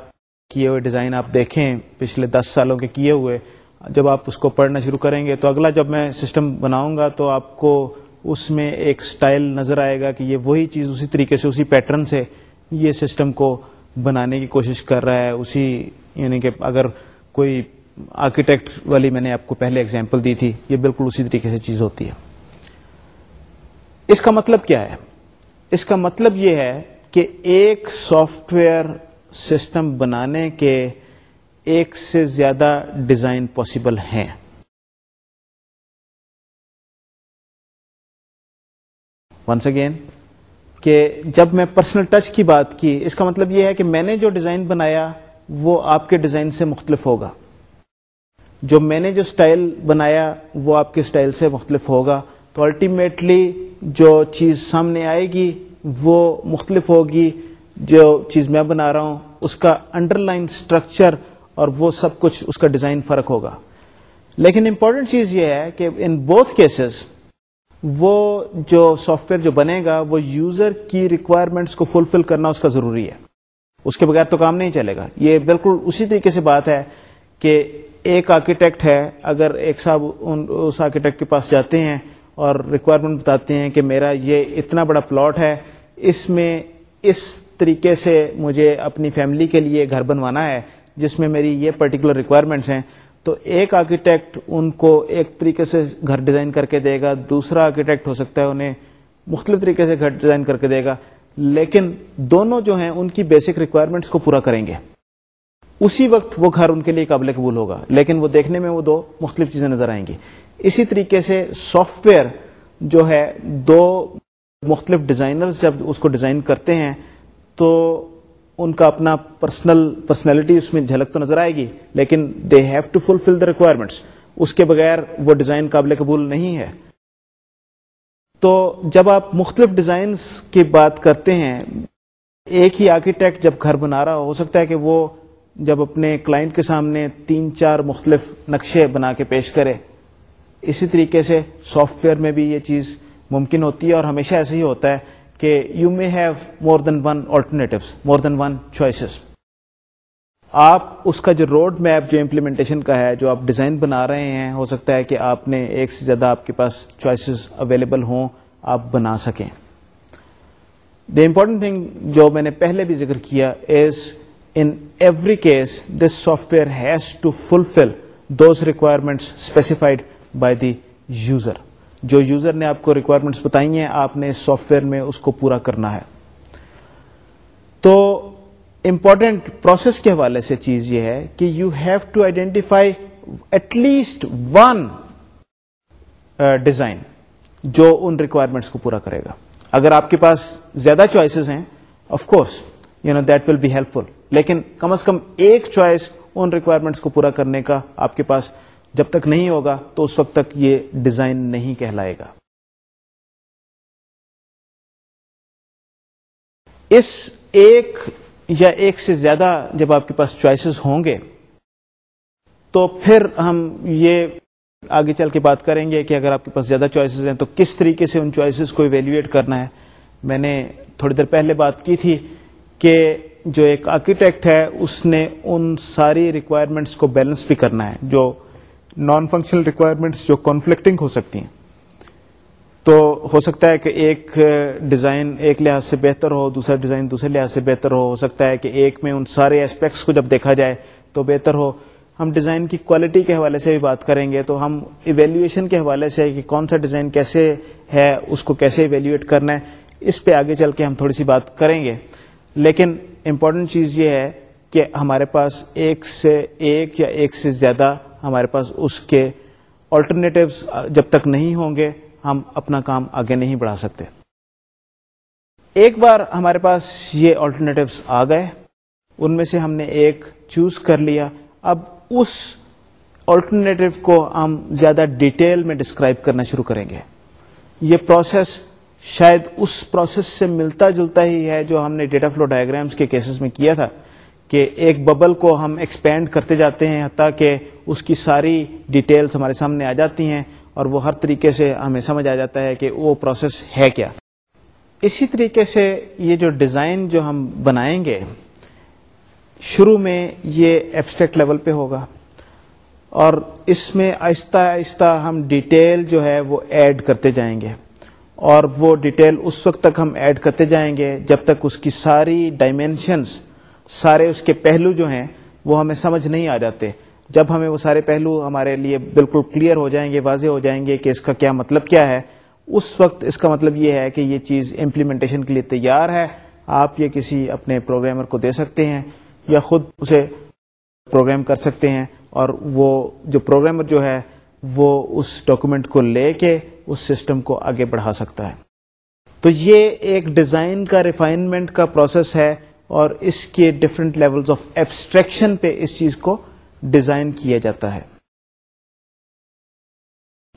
کیے ہوئے ڈیزائن آپ دیکھیں، پچھلے دس سالوں کے کیے ہوئے، جب آپ اس کو پڑھنا شروع کریں گے تو اگلا جب میں سسٹم بناؤں گا تو آپ کو اس میں ایک سٹائل نظر آئے گا کہ یہ وہی چیز اسی طریقے سے، اسی پیٹرن سے یہ سسٹم کو بنانے کی کوشش کر رہا ہے۔ اسی یعنی کہ اگر کوئی آرکیٹیکٹ والی میں نے آپ کو پہلے اگزامپل دی تھی، یہ بالکل اسی طریقے سے چیز ہوتی ہے۔ اس کا مطلب کیا ہے؟ اس کا مطلب یہ ہے کہ ایک سافٹ ویئر سسٹم بنانے کے ایک سے زیادہ ڈیزائن پاسبل ہیں۔ ونس اگین کہ جب میں پرسنل ٹچ کی بات کی، اس کا مطلب یہ ہے کہ میں نے جو ڈیزائن بنایا، وہ آپ کے ڈیزائن سے مختلف ہوگا۔ جو میں نے جو سٹائل بنایا وہ آپ کے سٹائل سے مختلف ہوگا۔ تو الٹیمیٹلی جو چیز سامنے آئے گی وہ مختلف ہوگی۔ جو چیز میں بنا رہا ہوں، اس کا انڈر لائن اسٹرکچر اور وہ سب کچھ اس کا ڈیزائن فرق ہوگا۔ لیکن امپورٹنٹ چیز یہ ہے کہ ان بوتھ کیسز وہ جو سافٹ ویئر جو بنے گا، وہ یوزر کی ریکوائرمنٹس کو فلفل کرنا اس کا ضروری ہے۔ اس کے بغیر تو کام نہیں چلے گا۔ یہ بالکل اسی طریقے سے بات ہے کہ ایک آرکیٹیکٹ ہے، اگر ایک صاحب ان اس آرکیٹیکٹ کے پاس جاتے ہیں اور ریکوائرمنٹ بتاتے ہیں کہ میرا یہ اتنا بڑا پلاٹ ہے، اس میں اس طریقے سے مجھے اپنی فیملی کے لیے گھر بنوانا ہے، جس میں میری یہ پرٹیکولر ریکوائرمنٹس ہیں۔ تو ایک آرکیٹیکٹ ان کو ایک طریقے سے گھر ڈیزائن کر کے دے گا، دوسرا آرکیٹیکٹ ہو سکتا ہے انہیں مختلف طریقے سے گھر ڈیزائن کر کے دے گا۔ لیکن دونوں جو ہیں، ان کی بیسک ریکوائرمنٹس کو پورا کریں گے۔ اسی وقت وہ گھر ان کے لیے قابل قبول ہوگا، لیکن وہ دیکھنے میں وہ دو مختلف چیزیں نظر آئیں گی۔ اسی طریقے سے سافٹ ویئر جو ہے، دو مختلف ڈیزائنر جب اس کو ڈیزائن کرتے ہیں، تو ان کا اپنا پرسنل پرسنالٹی اس میں جھلک تو نظر آئے گی، لیکن they have to fulfil the requirements اس کے بغیر وہ ڈیزائن قابل قبول نہیں ہے۔ تو جب آپ مختلف ڈیزائنس کی بات کرتے ہیں، ایک ہی آرکیٹیکٹ جب گھر بنا رہا ہو سکتا ہے کہ وہ جب اپنے کلائنٹ کے سامنے تین چار مختلف نقشے بنا کے پیش کرے، اسی طریقے سے سافٹ ویئر میں بھی یہ چیز ممکن ہوتی ہے اور ہمیشہ ایسے ہی ہوتا ہے کہ you may have more than one alternative more than one choices آپ اس کا جو روڈ میپ جو امپلیمنٹیشن کا ہے، جو آپ ڈیزائن بنا رہے ہیں، ہو سکتا ہے کہ آپ نے ایک سے زیادہ آپ کے پاس چوائسیز اویلیبل ہوں، آپ بنا سکیں۔ دا امپورٹنٹ تھنگ جو میں نے پہلے بھی ذکر کیا is in every case this software has to fulfil those requirements specified by the user جو یوزر نے آپ کو ریکوائرمنٹس بتائی ہیں، آپ نے سافٹ ویئر میں اس کو پورا کرنا ہے۔ تو امپورٹنٹ پروسیس کے حوالے سے چیز یہ ہے کہ you have to identify at least one design جو ان ریکوائرمنٹس کو پورا کرے گا۔ اگر آپ کے پاس زیادہ چوائسیز ہیں of course you know that will be helpful لیکن کم از کم ایک چوائس ان ریکوائرمنٹس کو پورا کرنے کا آپ کے پاس جب تک نہیں ہوگا تو اس وقت تک یہ ڈیزائن نہیں کہلائے گا۔ اس ایک یا ایک سے زیادہ جب آپ کے پاس چوائسیز ہوں گے، تو پھر ہم یہ آگے چل کے بات کریں گے کہ اگر آپ کے پاس زیادہ چوائسیز ہیں تو کس طریقے سے ان چوائسیز کو ایویلویٹ کرنا ہے۔ میں نے تھوڑی دیر پہلے بات کی تھی کہ جو ایک آرکیٹیکٹ ہے، اس نے ان ساری ریکوائرمنٹس کو بیلنس بھی کرنا ہے، جو نان فنکشنل ریکوائرمنٹس جو کانفلکٹنگ ہو سکتی ہیں۔ تو ہو سکتا ہے کہ ایک ڈیزائن ایک لحاظ سے بہتر ہو، دوسرا ڈیزائن دوسرے لحاظ سے بہتر ہو۔ ہو سکتا ہے کہ ایک میں ان سارے اسپیکٹس کو جب دیکھا جائے تو بہتر ہو۔ ہم ڈیزائن کی کوالٹی کے حوالے سے بھی بات کریں گے تو ہم ایویلویشن کے حوالے سے کہ کون سا ڈیزائن کیسے ہے، اس کو کیسے ایویلویٹ کرنا ہے، اس پہ آگے چل کے ہم تھوڑی سی بات کریں گے۔ لیکن امپورٹنٹ چیز یہ ہے کہ ہمارے پاس ایک سے ایک یا ایک سے زیادہ ہمارے پاس اس کے آلٹرنیٹیوز جب تک نہیں ہوں گے، ہم اپنا کام آگے نہیں بڑھا سکتے۔ ایک بار ہمارے پاس یہ آلٹرنیٹیوز آ گئے۔ ان میں سے ہم نے ایک چوز کر لیا۔ اب اس آلٹرنیٹو کو ہم زیادہ ڈیٹیل میں ڈسکرائب کرنا شروع کریں گے۔ یہ پروسیس شاید اس پروسیس سے ملتا جلتا ہی ہے جو ہم نے ڈیٹا فلو ڈائگرامس کے کیسز میں کیا تھا کہ ایک ببل کو ہم ایکسپینڈ کرتے جاتے ہیں حتیٰ کہ اس کی ساری ڈیٹیلز ہمارے سامنے آ جاتی ہیں اور وہ ہر طریقے سے ہمیں سمجھ آ جاتا ہے کہ وہ پروسیس ہے کیا۔ اسی طریقے سے یہ جو ڈیزائن جو ہم بنائیں گے، شروع میں یہ ایبسٹریکٹ لیول پہ ہوگا اور اس میں آہستہ آہستہ ہم ڈیٹیل جو ہے وہ ایڈ کرتے جائیں گے۔ اور وہ ڈیٹیل اس وقت تک ہم ایڈ کرتے جائیں گے جب تک اس کی ساری ڈائمینشنس سارے اس کے پہلو جو ہیں، وہ ہمیں سمجھ نہیں آ جاتے۔ جب ہمیں وہ سارے پہلو ہمارے لیے بالکل کلیئر ہو جائیں گے، واضح ہو جائیں گے کہ اس کا کیا مطلب کیا ہے، اس وقت اس کا مطلب یہ ہے کہ یہ چیز امپلیمنٹیشن کے لیے تیار ہے۔ آپ یہ کسی اپنے پروگرامر کو دے سکتے ہیں یا خود اسے پروگرام کر سکتے ہیں اور وہ جو پروگرامر جو ہے، وہ اس ڈاکومنٹ کو لے کے اس سسٹم کو آگے بڑھا سکتا ہے۔ تو یہ ایک ڈیزائن کا ریفائنمنٹ کا پروسیس ہے اور اس کے ڈفرنٹ لیول آف ایبسٹریکشن پہ اس چیز کو ڈیزائن کیا جاتا ہے۔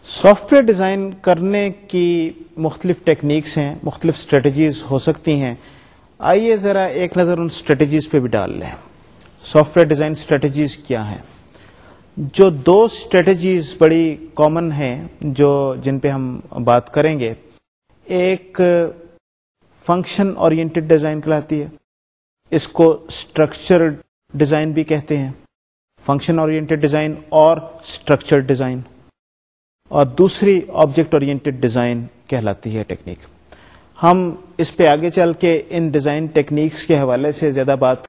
سافٹ ویئر ڈیزائن کرنے کی مختلف ٹیکنیکس ہیں، مختلف اسٹریٹجیز ہو سکتی ہیں۔ آئیے ذرا ایک نظر ان اسٹریٹجیز پہ بھی ڈال لیں۔ سافٹ ویئر ڈیزائن اسٹریٹجیز کیا ہیں؟ جو دو اسٹریٹجیز بڑی کامن ہیں جو جن پہ ہم بات کریں گے، ایک فنکشن اورینٹیڈ ڈیزائن کہلاتی ہے، اس کو اسٹرکچر ڈیزائن بھی کہتے ہیں فنکشن اورینٹیڈ ڈیزائن اور اسٹرکچر ڈیزائن اور دوسری آبجیکٹ اورینٹیڈ ڈیزائن کہلاتی ہے ٹیکنیک ہم اس پہ آگے چل کے ان ڈیزائن ٹیکنیکس کے حوالے سے زیادہ بات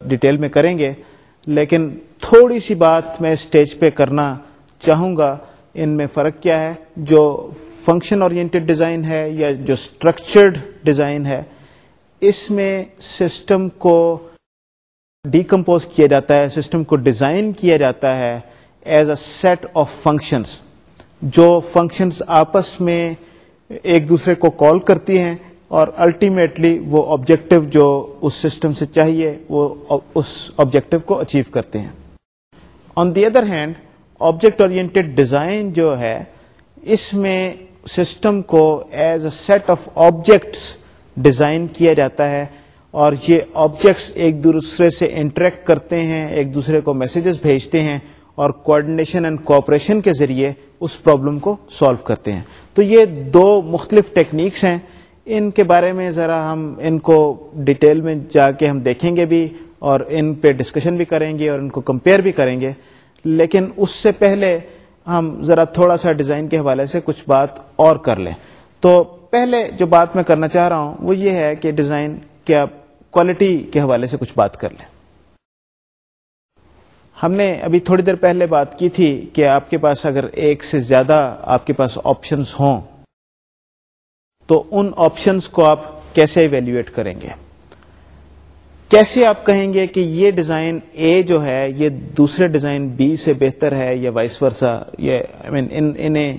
ڈیٹیل میں کریں گے، لیکن تھوڑی سی بات میں اسٹیج پہ کرنا چاہوں گا۔ ان میں فرق کیا ہے؟ جو فنکشن اورینٹیڈ ڈیزائن ہے یا جو اسٹرکچرڈ ڈیزائن ہے، اس میں سسٹم کو ڈیکمپوز کیا جاتا ہے، سسٹم کو ڈیزائن کیا جاتا ہے as a set of functions جو فنکشنس آپس میں ایک دوسرے کو کال کرتی ہیں اور الٹیمیٹلی وہ آبجیکٹو جو اس سسٹم سے چاہیے، وہ اس آبجیکٹو کو اچیو کرتے ہیں۔ On the other hand object oriented design جو ہے، اس میں سسٹم کو as a set of objects design کیا جاتا ہے اور یہ آبجیکٹس ایک دوسرے سے انٹریکٹ کرتے ہیں، ایک دوسرے کو میسیجز بھیجتے ہیں اور کوآڈینیشن اینڈ کوآپریشن کے ذریعے اس پرابلم کو سالو کرتے ہیں۔ تو یہ دو مختلف ٹیکنیکس ہیں۔ ان کے بارے میں ذرا ہم ان کو ڈیٹیل میں جا کے ہم دیکھیں گے بھی۔ اور ان پہ ڈسکشن بھی کریں گے اور ان کو کمپیئر بھی کریں گے۔ لیکن اس سے پہلے ہم ذرا تھوڑا سا ڈیزائن کے حوالے سے کچھ بات اور کر لیں۔ تو پہلے جو بات میں کرنا چاہ رہا ہوں وہ یہ ہے کہ ڈیزائن کیا کوالٹی کے حوالے سے کچھ بات کر لیں۔ ہم نے ابھی تھوڑی دیر پہلے بات کی تھی کہ آپ کے پاس اگر ایک سے زیادہ آپ کے پاس آپشنس ہوں، تو ان آپشنس کو آپ کیسے ایویلویٹ کریں گے؟ کیسے آپ کہیں گے کہ یہ ڈیزائن اے جو ہے، یہ دوسرے ڈیزائن بی سے بہتر ہے یا وائس ورسا یہ انہیں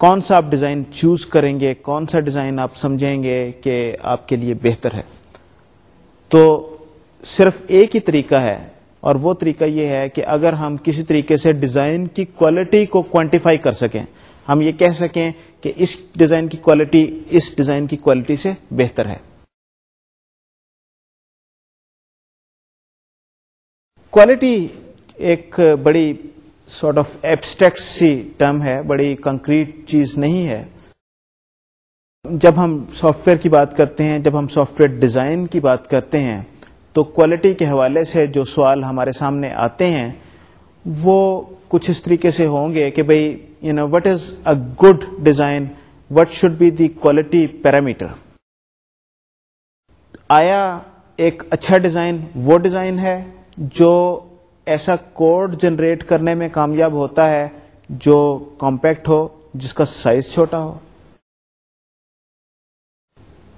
کون سا آپ ڈیزائن چوز کریں گے؟ کون سا ڈیزائن آپ سمجھیں گے کہ آپ کے لیے بہتر ہے؟ تو صرف ایک ہی طریقہ ہے، اور وہ طریقہ یہ ہے کہ اگر ہم کسی طریقے سے ڈیزائن کی کوالٹی کو کوانٹیفائی کر سکیں، ہم یہ کہہ سکیں کہ اس ڈیزائن کی کوالٹی اس ڈیزائن کی کوالٹی سے بہتر ہے۔ کوالٹی ایک بڑی سارٹ آف ایبسٹریکٹ سی ٹرم ہے، بڑی کنکریٹ چیز نہیں ہے۔ جب ہم سافٹ ویئر کی بات کرتے ہیں، جب ہم سافٹ ویئر ڈیزائن کی بات کرتے ہیں، تو کوالٹی کے حوالے سے جو سوال ہمارے سامنے آتے ہیں، وہ کچھ اس طریقے سے ہوں گے کہ بھائی you know what is a good design what should be the quality parameter آیا ایک اچھا ڈیزائن وہ ڈیزائن ہے جو ایسا کوڈ جنریٹ کرنے میں کامیاب ہوتا ہے، جو کمپیکٹ ہو، جس کا سائز چھوٹا ہو۔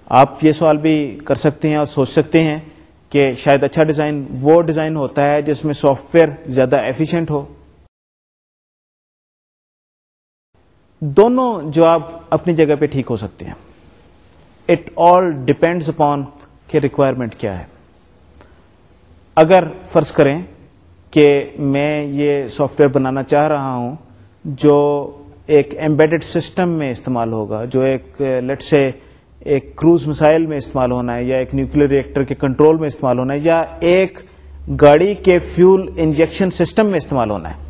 آپ یہ سوال بھی کر سکتے ہیں اور سوچ سکتے ہیں کہ شاید اچھا ڈیزائن وہ ڈیزائن ہوتا ہے جس میں سافٹ ویئر زیادہ ایفیشینٹ ہو۔ دونوں جواب اپنی جگہ پہ ٹھیک ہو سکتے ہیں۔ اٹ آل ڈپینڈز اپون کہ ریکوائرمنٹ کیا ہے۔ اگر فرض کریں کہ میں یہ سافٹ ویئر بنانا چاہ رہا ہوں جو ایک ایمبیڈڈ سسٹم میں استعمال ہوگا، جو ایک لٹ سے ایک کروز مسائل میں استعمال ہونا ہے یا ایک نیوکلیر ریئیکٹر کے کنٹرول میں استعمال ہونا ہے یا ایک گاڑی کے فیول انجیکشن سسٹم میں استعمال ہونا ہے۔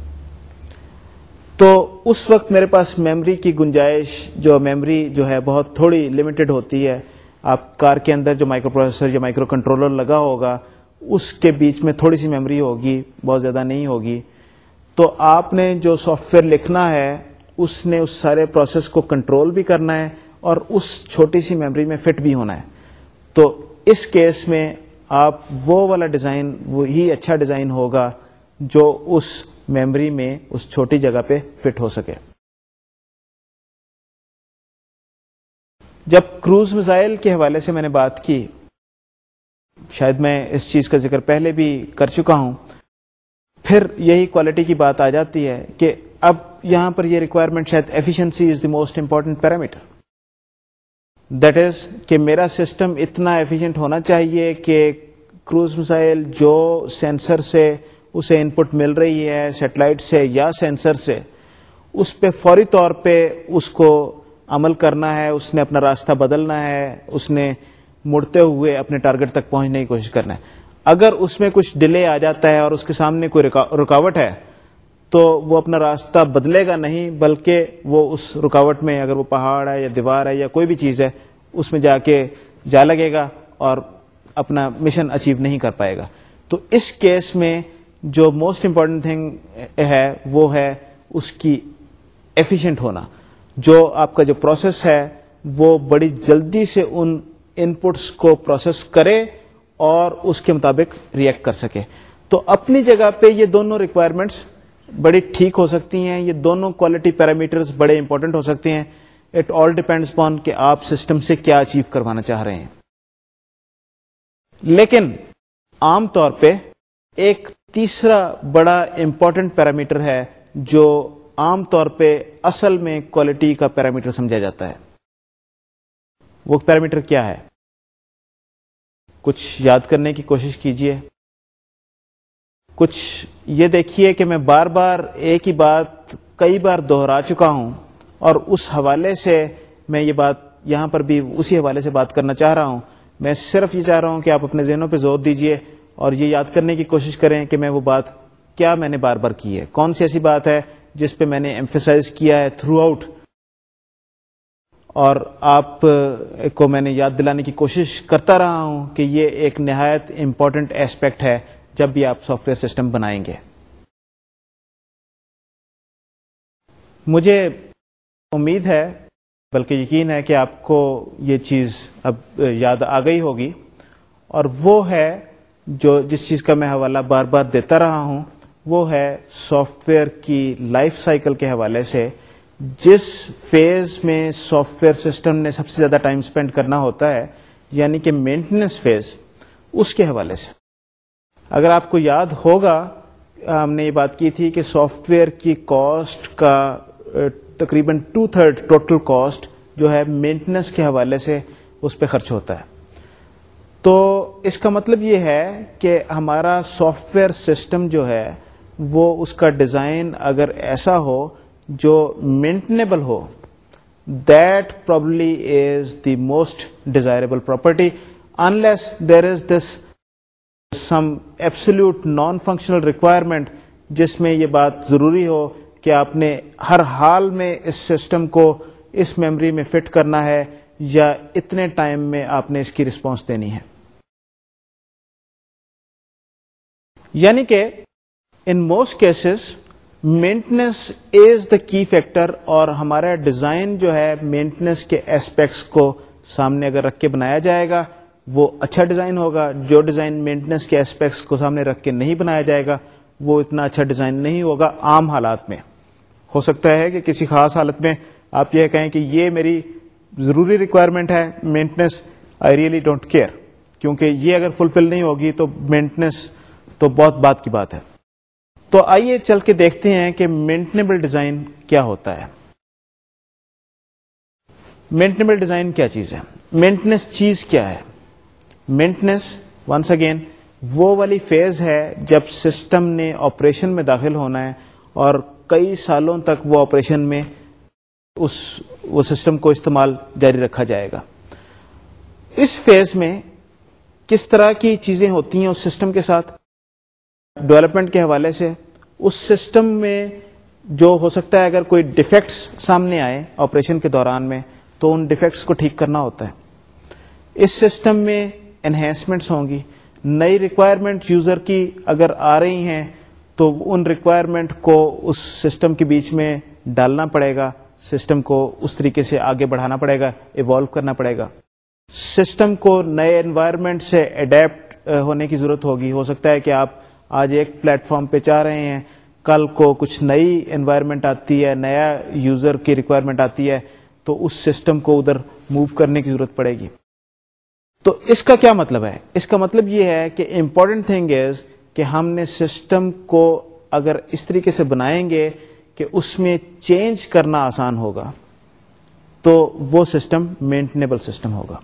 تو اس وقت میرے پاس میموری کی گنجائش، جو میموری جو ہے بہت تھوڑی لمیٹڈ ہوتی ہے۔ آپ کار کے اندر جو مائکرو پروسیسر یا مائکرو کنٹرولر لگا ہوگا اس کے بیچ میں تھوڑی سی میموری ہوگی، بہت زیادہ نہیں ہوگی۔ تو آپ نے جو سافٹ ویئر لکھنا ہے، اس نے اس سارے پروسیس کو کنٹرول بھی کرنا ہے اور اس چھوٹی سی میموری میں فٹ بھی ہونا ہے۔ تو اس کیس میں آپ وہ والا ڈیزائن وہی اچھا ڈیزائن ہوگا جو اس میموری میں، اس چھوٹی جگہ پہ فٹ ہو سکے۔ جب کروز میزائل کے حوالے سے میں نے بات کی شاید میں اس چیز کا ذکر پہلے بھی کر چکا ہوں۔ پھر یہی کوالٹی کی بات آ جاتی ہے کہ اب یہاں پر یہ ریکوائرمنٹ شاید efficiency is the most important parameter that is کہ میرا سسٹم اتنا ایفیشینٹ ہونا چاہیے کہ کروز مسائل جو سینسر سے اسے ان پٹ مل رہی ہے سیٹلائٹ سے یا سینسر سے، اس پہ فوری طور پہ اس کو عمل کرنا ہے، اس نے اپنا راستہ بدلنا ہے، اس نے مڑتے ہوئے اپنے ٹارگٹ تک پہنچنے کی کوشش کرنا ہے۔ اگر اس میں کچھ ڈیلے آ جاتا ہے اور اس کے سامنے کوئی رکاوٹ ہے، تو وہ اپنا راستہ بدلے گا نہیں، بلکہ وہ اس رکاوٹ میں، اگر وہ پہاڑ ہے یا دیوار ہے یا کوئی بھی چیز ہے، اس میں جا کے جا لگے گا اور اپنا مشن اچیو نہیں کر پائے گا۔ تو اس کیس میں جو موسٹ امپورٹنٹ تھنگ ہے، وہ ہے اس کی ایفیشینٹ ہونا۔ جو آپ کا جو پروسیس ہے، وہ بڑی جلدی سے ان ان پٹس کو پروسیس کرے اور اس کے مطابق ریئیکٹ کر سکے۔ تو اپنی جگہ پہ یہ دونوں ریکوائرمنٹس بڑی ٹھیک ہو سکتی ہیں، یہ دونوں کوالٹی پیرامیٹرز بڑے امپورٹنٹ ہو سکتے ہیں۔ اٹ آل ڈیپینڈس پون کہ آپ سسٹم سے کیا اچیو کروانا چاہ رہے ہیں۔ لیکن عام طور پہ ایک تیسرا بڑا امپورٹنٹ پیرامیٹر ہے جو عام طور پہ اصل میں کوالٹی کا پیرامیٹر سمجھا جاتا ہے۔ وہ پیرامیٹر کیا ہے؟ کچھ یاد کرنے کی کوشش کیجیے۔ کچھ یہ دیکھیے کہ میں بار بار ایک ہی بات کئی بار دوہرا چکا ہوں اور اس حوالے سے میں یہ بات یہاں پر بھی اسی حوالے سے بات کرنا چاہ رہا ہوں۔ میں صرف یہ چاہ رہا ہوں کہ آپ اپنے ذہنوں پہ زور دیجیے اور یہ یاد کرنے کی کوشش کریں کہ میں وہ بات کیا میں نے بار بار کی ہے۔ کون سی ایسی بات ہے جس پہ میں نے ایمفیسائز کیا ہے تھرو آؤٹ اور آپ eh, کو میں نے یاد دلانے کی کوشش کرتا رہا ہوں کہ یہ ایک نہایت امپورٹنٹ ایسپیکٹ ہے جب بھی آپ سافٹ ویئر سسٹم بنائیں گے۔ مجھے امید ہے، بلکہ یقین ہے کہ آپ کو یہ چیز اب eh, یاد آ گئی ہوگی۔ اور وہ ہے جو جس چیز کا میں حوالہ بار بار دیتا رہا ہوں، وہ ہے سافٹ ویئر کی لائف سائیکل کے حوالے سے جس فیز میں سافٹ ویئر سسٹم نے سب سے زیادہ ٹائم اسپینڈ کرنا ہوتا ہے یعنی کہ مینٹننس فیز اس کے حوالے سے۔ اگر آپ کو یاد ہوگا، ہم نے یہ بات کی تھی کہ سافٹ ویئر کی کاسٹ کا تقریباً ٹو تھرڈ ٹوٹل کاسٹ جو ہے مینٹننس کے حوالے سے اس پہ خرچ ہوتا ہے۔ تو اس کا مطلب یہ ہے کہ ہمارا سافٹ ویئر سسٹم جو ہے، وہ اس کا ڈیزائن اگر ایسا ہو جو maintainable who that probably is the most desirable property unless there is this some absolute non functional requirement جس میں یہ بات ضروری ہو کہ آپ نے ہر حال میں اس سسٹم کو اس میموری میں فٹ کرنا ہے یا اتنے ٹائم میں آپ نے اس کی رسپانس دینی ہے۔ یعنی کہ in most cases maintenance is the key factor اور ہمارا ڈیزائن جو ہے مینٹنس کے ایسپیکٹس کو سامنے اگر رکھ کے بنایا جائے گا، وہ اچھا ڈیزائن ہوگا۔ جو ڈیزائن مینٹنس کے ایسپیکٹس کو سامنے رکھ کے نہیں بنایا جائے گا، وہ اتنا اچھا ڈیزائن نہیں ہوگا عام حالات میں۔ ہو سکتا ہے کہ کسی خاص حالت میں آپ یہ کہیں کہ یہ میری ضروری ریکوائرمنٹ ہے maintenance I really don't care کیونکہ یہ اگر فلفل نہیں ہوگی تو مینٹنس تو بہت بات کی بات ہے۔ تو آئیے چل کے دیکھتے ہیں کہ مینٹنیبل ڈیزائن کیا ہوتا ہے۔ مینٹنیبل ڈیزائن کیا چیز ہے؟ مینٹنس چیز کیا ہے؟ مینٹنس ونس اگین وہ والی فیز ہے جب سسٹم نے آپریشن میں داخل ہونا ہے اور کئی سالوں تک وہ آپریشن میں اس، وہ سسٹم کو استعمال جاری رکھا جائے گا۔ اس فیز میں کس طرح کی چیزیں ہوتی ہیں اس سسٹم کے ساتھ؟ ڈیولپمنٹ کے حوالے سے اس سسٹم میں جو ہو سکتا ہے اگر کوئی ڈیفیکٹس سامنے آئے آپریشن کے دوران میں، تو ان ڈیفیکٹس کو ٹھیک کرنا ہوتا ہے۔ اس سسٹم میں انہینسمنٹس ہوں گی۔ نئی ریکوائرمنٹ یوزر کی اگر آ رہی ہیں، تو ان ریکوائرمنٹ کو اس سسٹم کے بیچ میں ڈالنا پڑے گا۔ سسٹم کو اس طریقے سے آگے بڑھانا پڑے گا ایوالو کرنا پڑے گا۔ سسٹم کو نئے انوائرمنٹ سے اڈیپٹ ہونے کی ضرورت ہوگی۔ ہو سکتا ہے کہ آپ آج ایک پلیٹ فارم پہ چاہ رہے ہیں۔ کل کو کچھ نئی انوائرمنٹ آتی ہے، نیا یوزر کی ریکوائرمنٹ آتی ہے، تو اس سسٹم کو ادھر موو کرنے کی ضرورت پڑے گی۔ تو اس کا کیا مطلب ہے؟ اس کا مطلب یہ ہے کہ امپورٹنٹ تھنگ از کہ ہم نے سسٹم کو اگر اس طریقے سے بنائیں گے کہ اس میں چینج کرنا آسان ہوگا، تو وہ سسٹم مینٹنیبل سسٹم ہوگا۔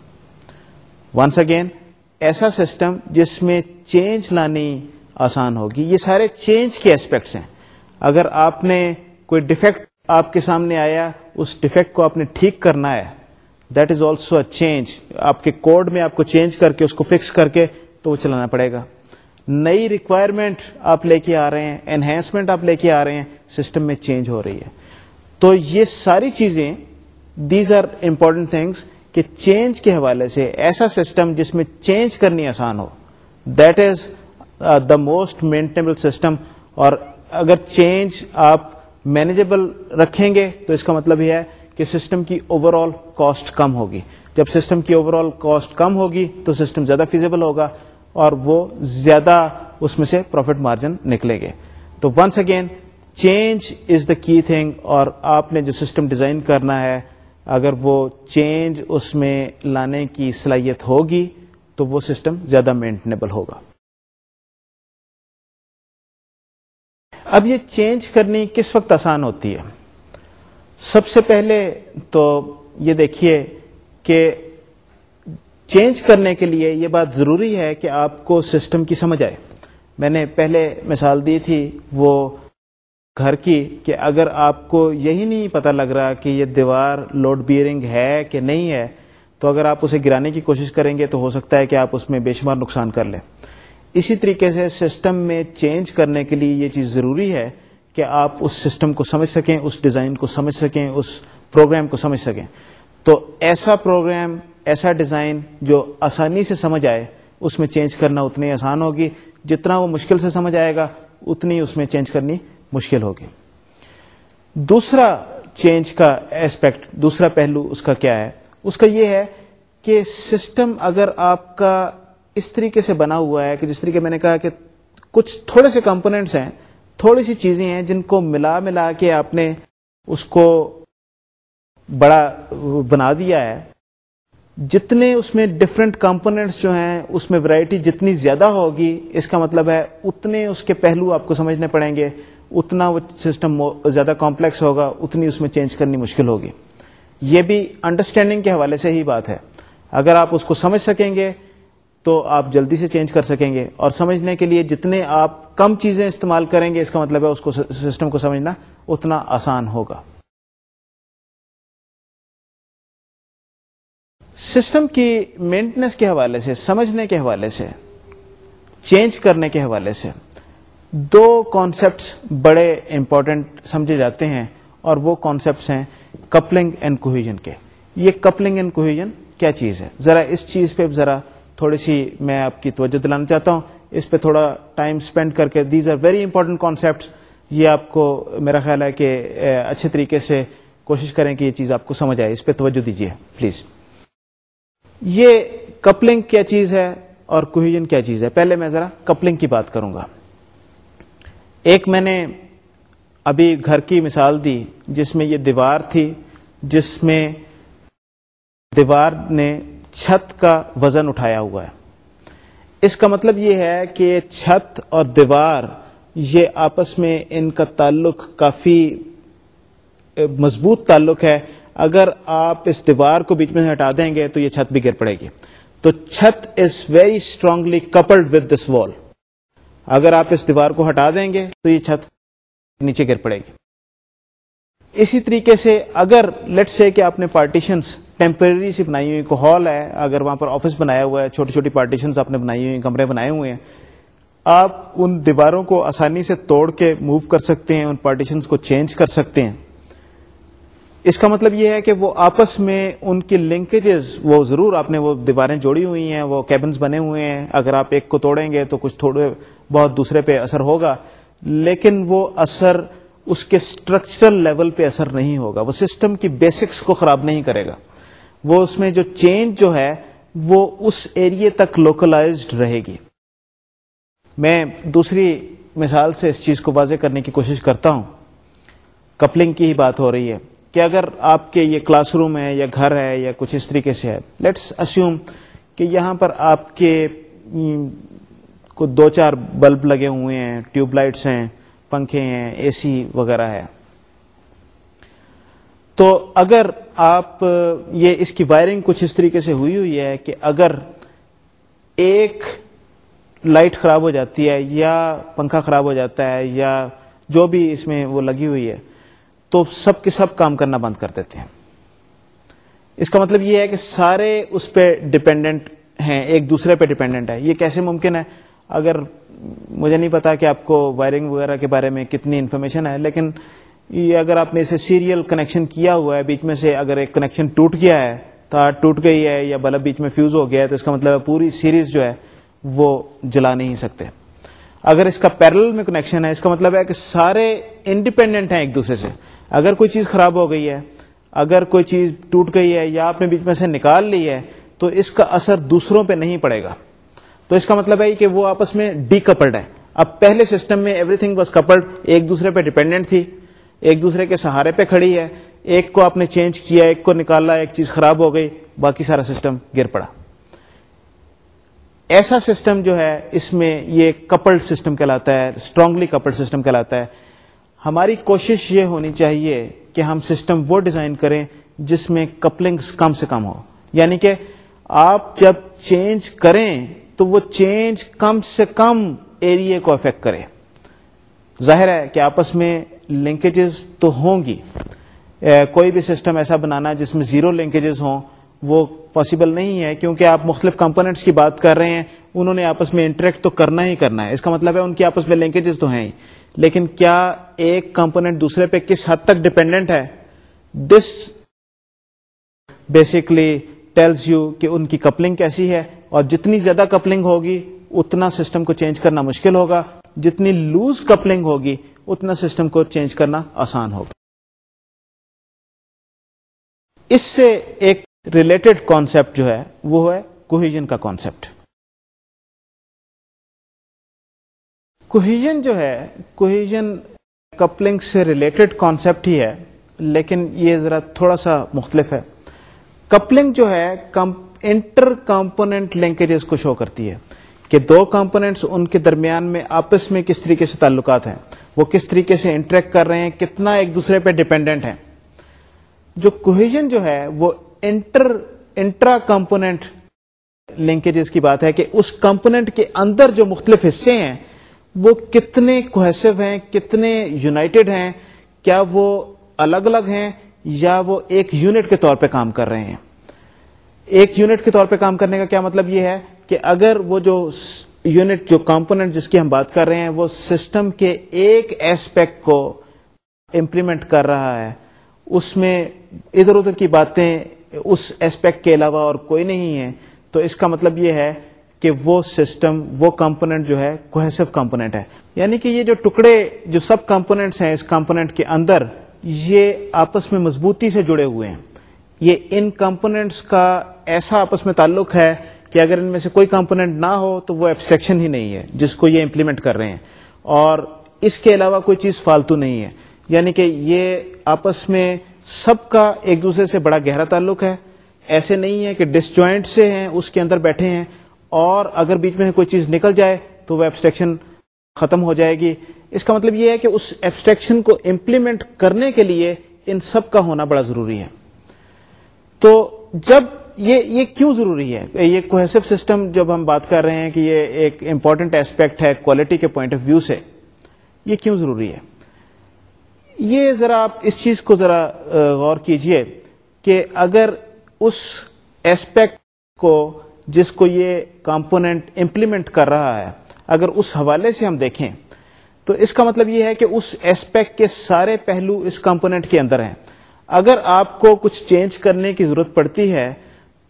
ونس اگین ایسا سسٹم جس میں چینج لانی آسان ہوگی۔ یہ سارے چینج کے اسپیکٹس ہیں۔ اگر آپ نے کوئی ڈیفیکٹ آپ کے سامنے آیا، اس ڈیفیکٹ کو آپ نے ٹھیک کرنا ہے that is also a change آپ کے کوڈ میں آپ کو چینج کر کے اس کو فکس کر کے تو وہ چلانا پڑے گا۔ نئی ریکوائرمنٹ آپ لے کے آ رہے ہیں انہینسمنٹ آپ لے کے آ رہے ہیں سسٹم میں چینج ہو رہی ہے۔ تو یہ ساری چیزیں دیز آر امپورٹنٹ تھنگس کہ چینج کے حوالے سے ایسا سسٹم جس میں چینج کرنی آسان ہو that is the most maintainable system اور اگر چینج آپ مینیجیبل رکھیں گے تو اس کا مطلب یہ ہے کہ سسٹم کی اوور آل کاسٹ کم ہوگی۔ جب سسٹم کی اوور آل کاسٹ کم ہوگی تو سسٹم زیادہ فیزیبل ہوگا اور وہ زیادہ اس میں سے پروفٹ مارجن نکلے گے۔ تو once again change is the key thing اور آپ نے جو سسٹم ڈیزائن کرنا ہے، اگر وہ چینج اس میں لانے کی صلاحیت ہوگی تو وہ سسٹم زیادہ مینٹنیبل ہوگا۔ اب یہ چینج کرنی کس وقت آسان ہوتی ہے؟ سب سے پہلے تو یہ دیکھیے کہ چینج کرنے کے لیے یہ بات ضروری ہے کہ آپ کو سسٹم کی سمجھ آئے۔ میں نے پہلے مثال دی تھی وہ گھر کی کہ اگر آپ کو یہی نہیں پتا لگ رہا کہ یہ دیوار لوڈ بیئرنگ ہے کہ نہیں ہے، تو اگر آپ اسے گرانے کی کوشش کریں گے تو ہو سکتا ہے کہ آپ اس میں بے شمار نقصان کر لیں۔ اسی طریقے سے سسٹم میں چینج کرنے کے لیے یہ چیز ضروری ہے کہ آپ اس سسٹم کو سمجھ سکیں، اس ڈیزائن کو سمجھ سکیں، اس پروگرام کو سمجھ سکیں۔ تو ایسا پروگرام ایسا ڈیزائن جو آسانی سے سمجھ آئے، اس میں چینج کرنا اتنی آسان ہوگی، جتنا وہ مشکل سے سمجھ آئے گا، اتنی اس میں چینج کرنی مشکل ہوگی۔ دوسرا چینج کا ایسپیکٹ دوسرا پہلو اس کا کیا ہے؟ اس کا یہ ہے کہ سسٹم اگر آپ کا اس طریقے سے بنا ہوا ہے کہ جس طریقے میں نے کہا کہ کچھ تھوڑے سے کمپونیٹس ہیں، تھوڑی سی چیزیں ہیں جن کو ملا ملا کے آپ نے اس کو بڑا بنا دیا ہے۔ جتنے اس میں ڈفرینٹ کمپونیٹس جو ہیں، اس میں ورائٹی جتنی زیادہ ہوگی، اس کا مطلب ہے اتنے اس کے پہلو آپ کو سمجھنے پڑیں گے۔ اتنا وہ سسٹم زیادہ کمپلیکس ہوگا، اتنی اس میں چینج کرنی مشکل ہوگی۔ یہ بھی انڈرسٹینڈنگ کے حوالے سے ہی بات ہے۔ اگر آپ اس کو سمجھ سکیں گے تو آپ جلدی سے چینج کر سکیں گے اور سمجھنے کے لیے جتنے آپ کم چیزیں استعمال کریں گے اس کا مطلب ہے اس کو سسٹم کو سمجھنا اتنا آسان ہوگا۔ سسٹم کی مینٹنس کے حوالے سے، سمجھنے کے حوالے سے چینج کرنے کے حوالے سے دو کانسیپٹس بڑے امپورٹنٹ سمجھے جاتے ہیں اور وہ کانسیپٹس ہیں کپلنگ اینڈ کوہیجن کے۔ یہ کپلنگ اینڈ کوہیجن کیا چیز ہے؟ ذرا اس چیز پہ ذرا تھوڑی سی میں آپ کی توجہ دلانا چاہتا ہوں۔ اس پہ تھوڑا ٹائم اسپینڈ کر کے these are very important concepts یہ آپ کو میرا خیال ہے کہ اچھے طریقے سے کوشش کریں کہ یہ چیز آپ کو سمجھ آئے۔ اس پہ توجہ دیجیے پلیز یہ کپلنگ کیا چیز ہے اور کوہیجن کیا چیز ہے؟ پہلے میں ذرا کپلنگ کی بات کروں گا۔ ایک میں نے ابھی گھر کی مثال دی جس میں یہ دیوار تھی، جس میں دیوار نے چھت کا وزن اٹھایا ہوا ہے۔ اس کا مطلب یہ ہے کہ چھت اور دیوار یہ آپس میں ان کا تعلق کافی مضبوط تعلق ہے۔ اگر آپ اس دیوار کو بیچ میں سے ہٹا دیں گے تو یہ چھت بھی گر پڑے گی۔ تو چھت is very strongly coupled with this wall اگر آپ اس دیوار کو ہٹا دیں گے تو یہ چھت نیچے گر پڑے گی۔ اسی طریقے سے اگر لیٹ سے کہ آپ نے پارٹیشنس ٹیمپرری سی بنائی ہوئی ہال ہے، اگر وہاں پر آفس بنایا ہوا ہے، چھوٹی چھوٹی پارٹیشنس آپ نے بنائی ہوئی، کمرے بنائے ہوئے ہیں۔ آپ ان دیواروں کو آسانی سے توڑ کے موو کر سکتے ہیں، ان پارٹیشنس کو چینج کر سکتے ہیں۔ اس کا مطلب یہ ہے کہ وہ آپس میں ان کی لنکیجز وہ ضرور آپ نے وہ دیواریں جوڑی ہوئی ہیں، وہ کیبنز بنے ہوئے ہیں۔ اگر آپ ایک کو توڑیں گے تو کچھ تھوڑے بہت دوسرے پہ اثر ہوگا۔ لیکن وہ اثر اس کے اسٹرکچرل لیول پہ اثر نہیں ہوگا۔ وہ سسٹم کی بیسکس کو خراب نہیں کرے گا۔ وہ اس میں جو چینج جو ہے، وہ اس ایریے تک لوکلائزڈ رہے گی۔ میں دوسری مثال سے اس چیز کو واضح کرنے کی کوشش کرتا ہوں۔ کپلنگ کی ہی بات ہو رہی ہے کہ اگر آپ کے یہ کلاس روم ہے یا گھر ہے یا کچھ اس طریقے سے ہے لیٹس اسیوم کہ یہاں پر آپ کے کو دو چار بلب لگے ہوئے ہیں، ٹیوب لائٹس ہیں، پنکھے ہیں اے سی وغیرہ ہے۔ تو اگر آپ، یہ اس کی وائرنگ کچھ اس طریقے سے ہوئی ہوئی ہے کہ اگر ایک لائٹ خراب ہو جاتی ہے یا پنکھا خراب ہو جاتا ہے یا جو بھی اس میں وہ لگی ہوئی ہے، تو سب کے سب کام کرنا بند کر دیتے ہیں۔ اس کا مطلب یہ ہے کہ سارے اس پہ ڈپینڈنٹ ہیں، ایک دوسرے پہ ڈپینڈنٹ ہے یہ کیسے ممکن ہے؟ اگر مجھے نہیں پتا کہ آپ کو وائرنگ وغیرہ کے بارے میں کتنی انفارمیشن ہے، لیکن یہ اگر آپ نے اسے سیریل کنیکشن کیا ہوا ہے، بیچ میں سے اگر ایک کنیکشن ٹوٹ گیا ہے تار ٹوٹ گئی ہے یا بلب بیچ میں فیوز ہو گیا ہے، تو اس کا مطلب پوری سیریز جو ہے وہ جلا نہیں سکتے۔ اگر اس کا پیرل میں کنیکشن ہے، اس کا مطلب ہے کہ سارے انڈیپینڈنٹ ہیں ایک دوسرے سے۔ اگر کوئی چیز خراب ہو گئی ہے، اگر کوئی چیز ٹوٹ گئی ہے یا آپ نے بیچ میں سے نکال لی ہے، تو اس کا اثر دوسروں پہ نہیں پڑے گا۔ تو اس کا مطلب ہے کہ وہ آپس میں ڈی کپلڈ ہے اب پہلے سسٹم میں ایوری تھنگ واز کپلڈ ایک دوسرے پہ ڈیپینڈنٹ تھی۔ ایک دوسرے کے سہارے پہ کھڑی ہے، ایک کو آپ نے چینج کیا، ایک کو نکالا، ایک چیز خراب ہو گئی، باقی سارا سسٹم گر پڑا۔ ایسا سسٹم جو ہے، اس میں یہ کپلڈ سسٹم کہلاتا ہے اسٹرانگلی کپلڈ سسٹم کہلاتا ہے۔ ہماری کوشش یہ ہونی چاہیے کہ ہم سسٹم وہ ڈیزائن کریں جس میں کپلنگ کم سے کم ہو۔ یعنی کہ آپ جب چینج کریں تو وہ چینج کم سے کم ایریے کو افیکٹ کرے۔ ظاہر ہے کہ آپس میں لنکیجز تو ہوں گی۔ کوئی بھی سسٹم ایسا بنانا جس میں زیرو لنکیجز ہوں، وہ پاسبل نہیں ہے، کیونکہ آپ مختلف کمپونیٹس کی بات کر رہے ہیں، انہوں نے آپس میں انٹریکٹ تو کرنا ہی کرنا ہے۔ اس کا مطلب ہے ان کی آپس میں لنکیجز تو ہیں ہی۔ لیکن کیا ایک کمپونیٹ دوسرے پہ کس حد تک ڈپینڈنٹ ہے؟ دس بیسکلی ٹیلز یو کہ ان کی کپلنگ کیسی ہے۔ اور جتنی زیادہ کپلنگ ہوگی، اتنا سسٹم کو چینج کرنا مشکل ہوگا۔ جتنی لوز کپلنگ ہوگی اتنا سسٹم کو چینج کرنا آسان ہوگا۔ اس سے ایک ریلیٹڈ کانسیپٹ جو ہے، وہ ہے کوہیجن کا کانسیپٹ۔ کوہیجن جو ہے کوہیجن کپلنگ سے ریلیٹڈ کانسیپٹ ہی ہے، لیکن یہ ذرا تھوڑا سا مختلف ہے۔ کپلنگ جو ہے انٹر کمپونیٹ لنکیجز کو شو کرتی ہے کہ دو کمپونیٹس ان کے درمیان میں آپس میں کس طریقے سے تعلقات ہیں۔ وہ کس طریقے سے انٹریکٹ کر رہے ہیں، کتنا ایک دوسرے پہ ڈپینڈنٹ ہے جو کوہیجن جو ہے، وہ انٹر انٹرا کمپونیٹ لنکیجز کی بات ہے کہ اس کمپونیٹ کے اندر جو مختلف حصے ہیں، وہ کتنے کوہیسو ہیں، کتنے یونائٹڈ ہیں، کیا وہ الگ الگ ہیں یا وہ ایک یونٹ کے طور پہ کام کر رہے ہیں۔ ایک یونٹ کے طور پہ کام کرنے کا کیا مطلب یہ ہے کہ اگر وہ جو یونٹ جو کمپوننٹ جس کی ہم بات کر رہے ہیں، وہ سسٹم کے ایک ایسپیکٹ کو امپلیمنٹ کر رہا ہے۔ اس میں ادھر ادھر کی باتیں اس ایسپیکٹ کے علاوہ اور کوئی نہیں ہے تو اس کا مطلب یہ ہے کہ وہ سسٹم، وہ کمپوننٹ جو ہے کوہیسو کمپوننٹ ہے۔ یعنی کہ یہ جو ٹکڑے، جو سب کمپوننٹس ہیں اس کمپوننٹ کے اندر، یہ آپس میں مضبوطی سے جڑے ہوئے ہیں۔ یہ ان کمپوننٹس کا ایسا آپس میں تعلق ہے کہ اگر ان میں سے کوئی کمپوننٹ نہ ہو تو وہ ایبسٹریکشن ہی نہیں ہے، جس کو یہ امپلیمنٹ کر رہے ہیں۔ اور اس کے علاوہ کوئی چیز فالتو نہیں ہے۔ یعنی کہ یہ آپس میں سب کا ایک دوسرے سے بڑا گہرا تعلق ہے۔ ایسے نہیں ہے کہ ڈس جوائنٹ سے ہیں، اس کے اندر بیٹھے ہیں۔ اور اگر بیچ میں کوئی چیز نکل جائے تو وہ ایبسٹریکشن ختم ہو جائے گی۔ اس کا مطلب یہ ہے کہ اس ایبسٹریکشن کو امپلیمنٹ کرنے کے لیے ان سب کا ہونا بڑا ضروری ہے۔ تو جب یہ یہ کیوں ضروری ہے؟ یہ کوہیسو سسٹم جب ہم بات کر رہے ہیں کہ یہ ایک امپورٹنٹ ایسپیکٹ ہے کوالٹی کے پوائنٹ آف ویو سے، یہ کیوں ضروری ہے؟ یہ ذرا آپ اس چیز کو ذرا غور کیجیے کہ اگر اس ایسپیکٹ کو، جس کو یہ کمپوننٹ امپلیمنٹ کر رہا ہے، اگر اس حوالے سے ہم دیکھیں، تو اس کا مطلب یہ ہے کہ اس ایسپیکٹ کے سارے پہلو اس کمپوننٹ کے اندر ہیں۔ اگر آپ کو کچھ چینج کرنے کی ضرورت پڑتی ہے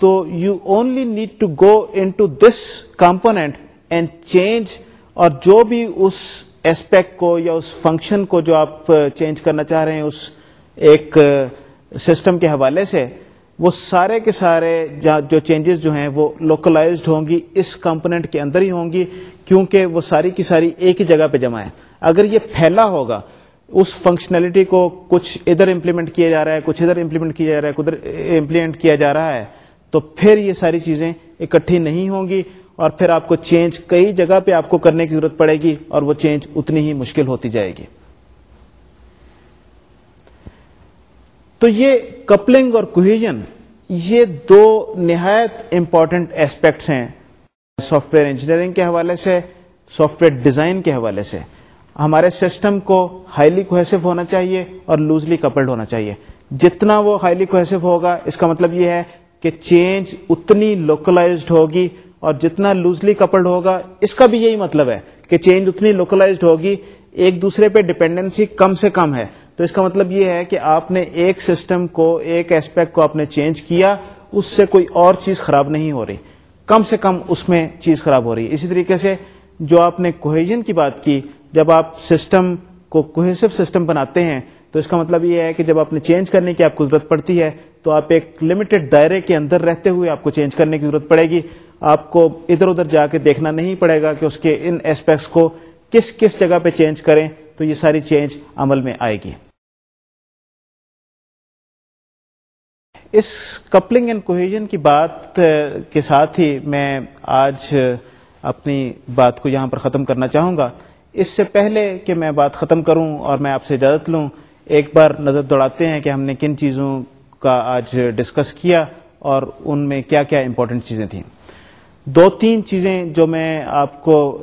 تو you only need to go into this component and change اور جو بھی اس ایسپیکٹ کو یا اس فنکشن کو جو آپ uh, چینج کرنا چاہ رہے ہیں اس ایک uh, سسٹم کے حوالے سے، وہ سارے کے سارے جو چینجز جو ہیں وہ لوکلائزڈ ہوں گی، اس کمپونیٹ کے اندر ہی ہوں گی، کیونکہ وہ ساری کی ساری ایک ہی جگہ پہ جمع ہے اگر یہ پھیلا ہوگا، اس فنکشنلٹی کو کچھ ادھر امپلیمنٹ کیا جا رہا ہے، کچھ ادھر امپلیمنٹ کیا جا رہا ہے ادھر uh, امپلیمنٹ کیا جا رہا ہے تو پھر یہ ساری چیزیں اکٹھی نہیں ہوں گی اور پھر آپ کو چینج کئی جگہ پہ آپ کو کرنے کی ضرورت پڑے گی اور وہ چینج اتنی ہی مشکل ہوتی جائے گی۔ تو یہ کپلنگ اور کوہیجن یہ دو نہایت امپورٹنٹ ایسپیکٹس ہیں۔ سافٹ ویئر انجینئرنگ کے حوالے سے سافٹ ویئر ڈیزائن کے حوالے سے۔ ہمارے سسٹم کو ہائیلی کوہیسو ہونا چاہیے اور لوزلی کپلڈ ہونا چاہیے۔ جتنا وہ ہائیلی کوہیسو ہوگا، اس کا مطلب یہ ہے کہ چینج اتنی لوکلائزڈ ہوگی اور جتنا لوزلی کپلڈ ہوگا، اس کا بھی یہی مطلب ہے کہ چینج اتنی لوکلائزڈ ہوگی، ایک دوسرے پہ ڈپینڈنسی کم سے کم ہے۔ تو اس کا مطلب یہ ہے کہ آپ نے ایک سسٹم کو، ایک ایسپیکٹ کو آپ نے چینج کیا، اس سے کوئی اور چیز خراب نہیں ہو رہی۔ کم سے کم اس میں چیز خراب ہو رہی۔ ہے اسی طریقے سے جو آپ نے کوہیجن کی بات کی، جب آپ سسٹم کو کوہیسو سسٹم بناتے ہیں تو اس کا مطلب یہ ہے کہ جب آپ نے چینج کرنے کی آپ کو ضرورت پڑتی ہے، تو آپ ایک لمیٹڈ دائرے کے اندر رہتے ہوئے آپ کو چینج کرنے کی ضرورت پڑے گی۔ آپ کو ادھر ادھر جا کے دیکھنا نہیں پڑے گا کہ اس کے ان ایسپیکٹس کو کس کس جگہ پہ چینج کریں، تو یہ ساری چینج عمل میں آئے گی۔ اس کپلنگ اینڈ کوہیجن کی بات کے ساتھ ہی میں آج اپنی بات کو یہاں پر ختم کرنا چاہوں گا۔ اس سے پہلے کہ میں بات ختم کروں اور میں آپ سے اجازت لوں ایک بار نظر دوڑاتے ہیں کہ ہم نے کن چیزوں کا آج ڈسکس کیا اور ان میں کیا کیا امپورٹنٹ چیزیں تھیں۔ دو تین چیزیں جو میں آپ کو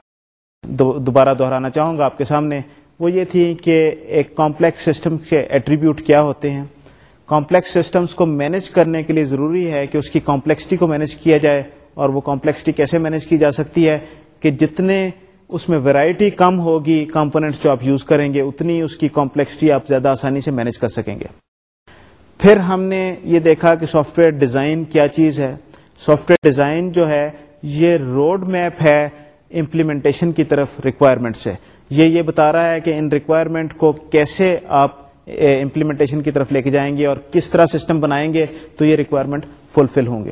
دوبارہ دہرانا چاہوں گا آپ کے سامنے، وہ یہ تھی کہ ایک کمپلیکس سسٹم کے ایٹریبیوٹ کیا ہوتے ہیں۔ کمپلیکس سسٹمز کو مینج کرنے کے لیے ضروری ہے کہ اس کی کمپلیکسٹی کو مینج کیا جائے اور وہ کمپلیکسٹی کیسے مینج کی جا سکتی ہے کہ جتنے اس میں ویرائٹی کم ہوگی کمپوننٹس جو آپ یوز کریں گے، اتنی اس کی کمپلیکسٹی آپ زیادہ آسانی سے مینج کر سکیں گے۔ پھر ہم نے یہ دیکھا کہ سافٹ ویئر ڈیزائن کیا چیز ہے۔ سافٹ ویئر ڈیزائن جو ہے، یہ روڈ میپ ہے امپلیمنٹیشن کی طرف ریکوائرمنٹ سے۔ یہ یہ بتا رہا ہے کہ ان ریکوائرمنٹ کو کیسے آپ امپلیمنٹیشن کی طرف لے کے جائیں گے اور کس طرح سسٹم بنائیں گے تو یہ ریکوائرمنٹ فلفل ہوں گے۔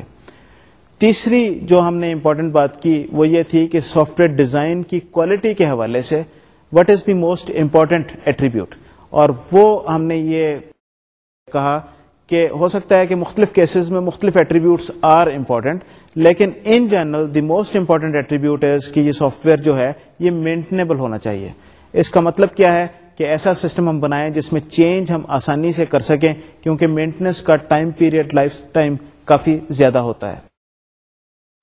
تیسری جو ہم نے امپورٹنٹ بات کی وہ یہ تھی کہ سافٹ ویئر ڈیزائن کی کوالٹی کے حوالے سے what is the most important attribute اور وہ ہم نے یہ کہا کہ ہو سکتا ہے کہ مختلف کیسز میں مختلف ایٹریبیوٹس آر امپورٹنٹ لیکن in general the most important attribute is کہ یہ سافٹ ویئر جو ہے یہ مینٹنیبل ہونا چاہیے۔ اس کا مطلب کیا ہے کہ ایسا سسٹم ہم بنائیں جس میں چینج ہم آسانی سے کر سکیں، کیونکہ مینٹنس کا ٹائم پیریڈ لائف ٹائم کافی زیادہ ہوتا ہے۔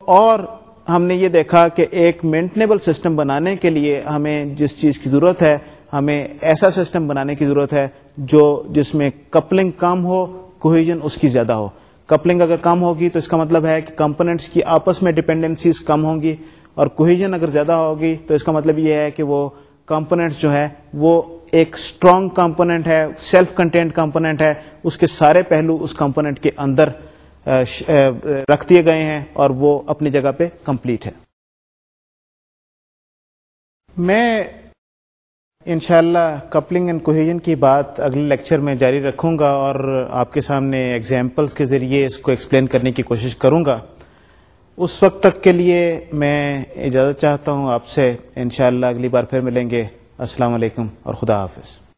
اور ہم نے یہ دیکھا کہ ایک مینٹنیبل سسٹم بنانے کے لیے ہمیں جس چیز کی ضرورت ہے، ہمیں ایسا سسٹم بنانے کی ضرورت ہے جو جس میں کپلنگ کم ہو کوہیجن اس کی زیادہ ہو۔ کپلنگ اگر کم ہوگی تو اس کا مطلب ہے کہ کمپوننٹس کی آپس میں ڈپینڈنسیز کم ہوں گی اور کوہیجن اگر زیادہ ہوگی تو اس کا مطلب یہ ہے کہ وہ کمپوننٹ جو ہے وہ ایک اسٹرانگ کمپوننٹ ہے سیلف کنٹینٹ کمپوننٹ ہے۔ اس کے سارے پہلو اس کمپوننٹ کے اندر رکھ دیے گئے ہیں اور وہ اپنی جگہ پہ کمپلیٹ ہے۔ میں انشاءاللہ کپلنگ اینڈ کوہیجن کی بات اگلے لیکچر میں جاری رکھوں گا اور آپ کے سامنے ایگزامپلس کے ذریعے اس کو ایکسپلین کرنے کی کوشش کروں گا۔ اس وقت تک کے لیے میں اجازت چاہتا ہوں آپ سے۔ انشاءاللہ اگلی بار پھر ملیں گے۔ السلام علیکم اور خدا حافظ۔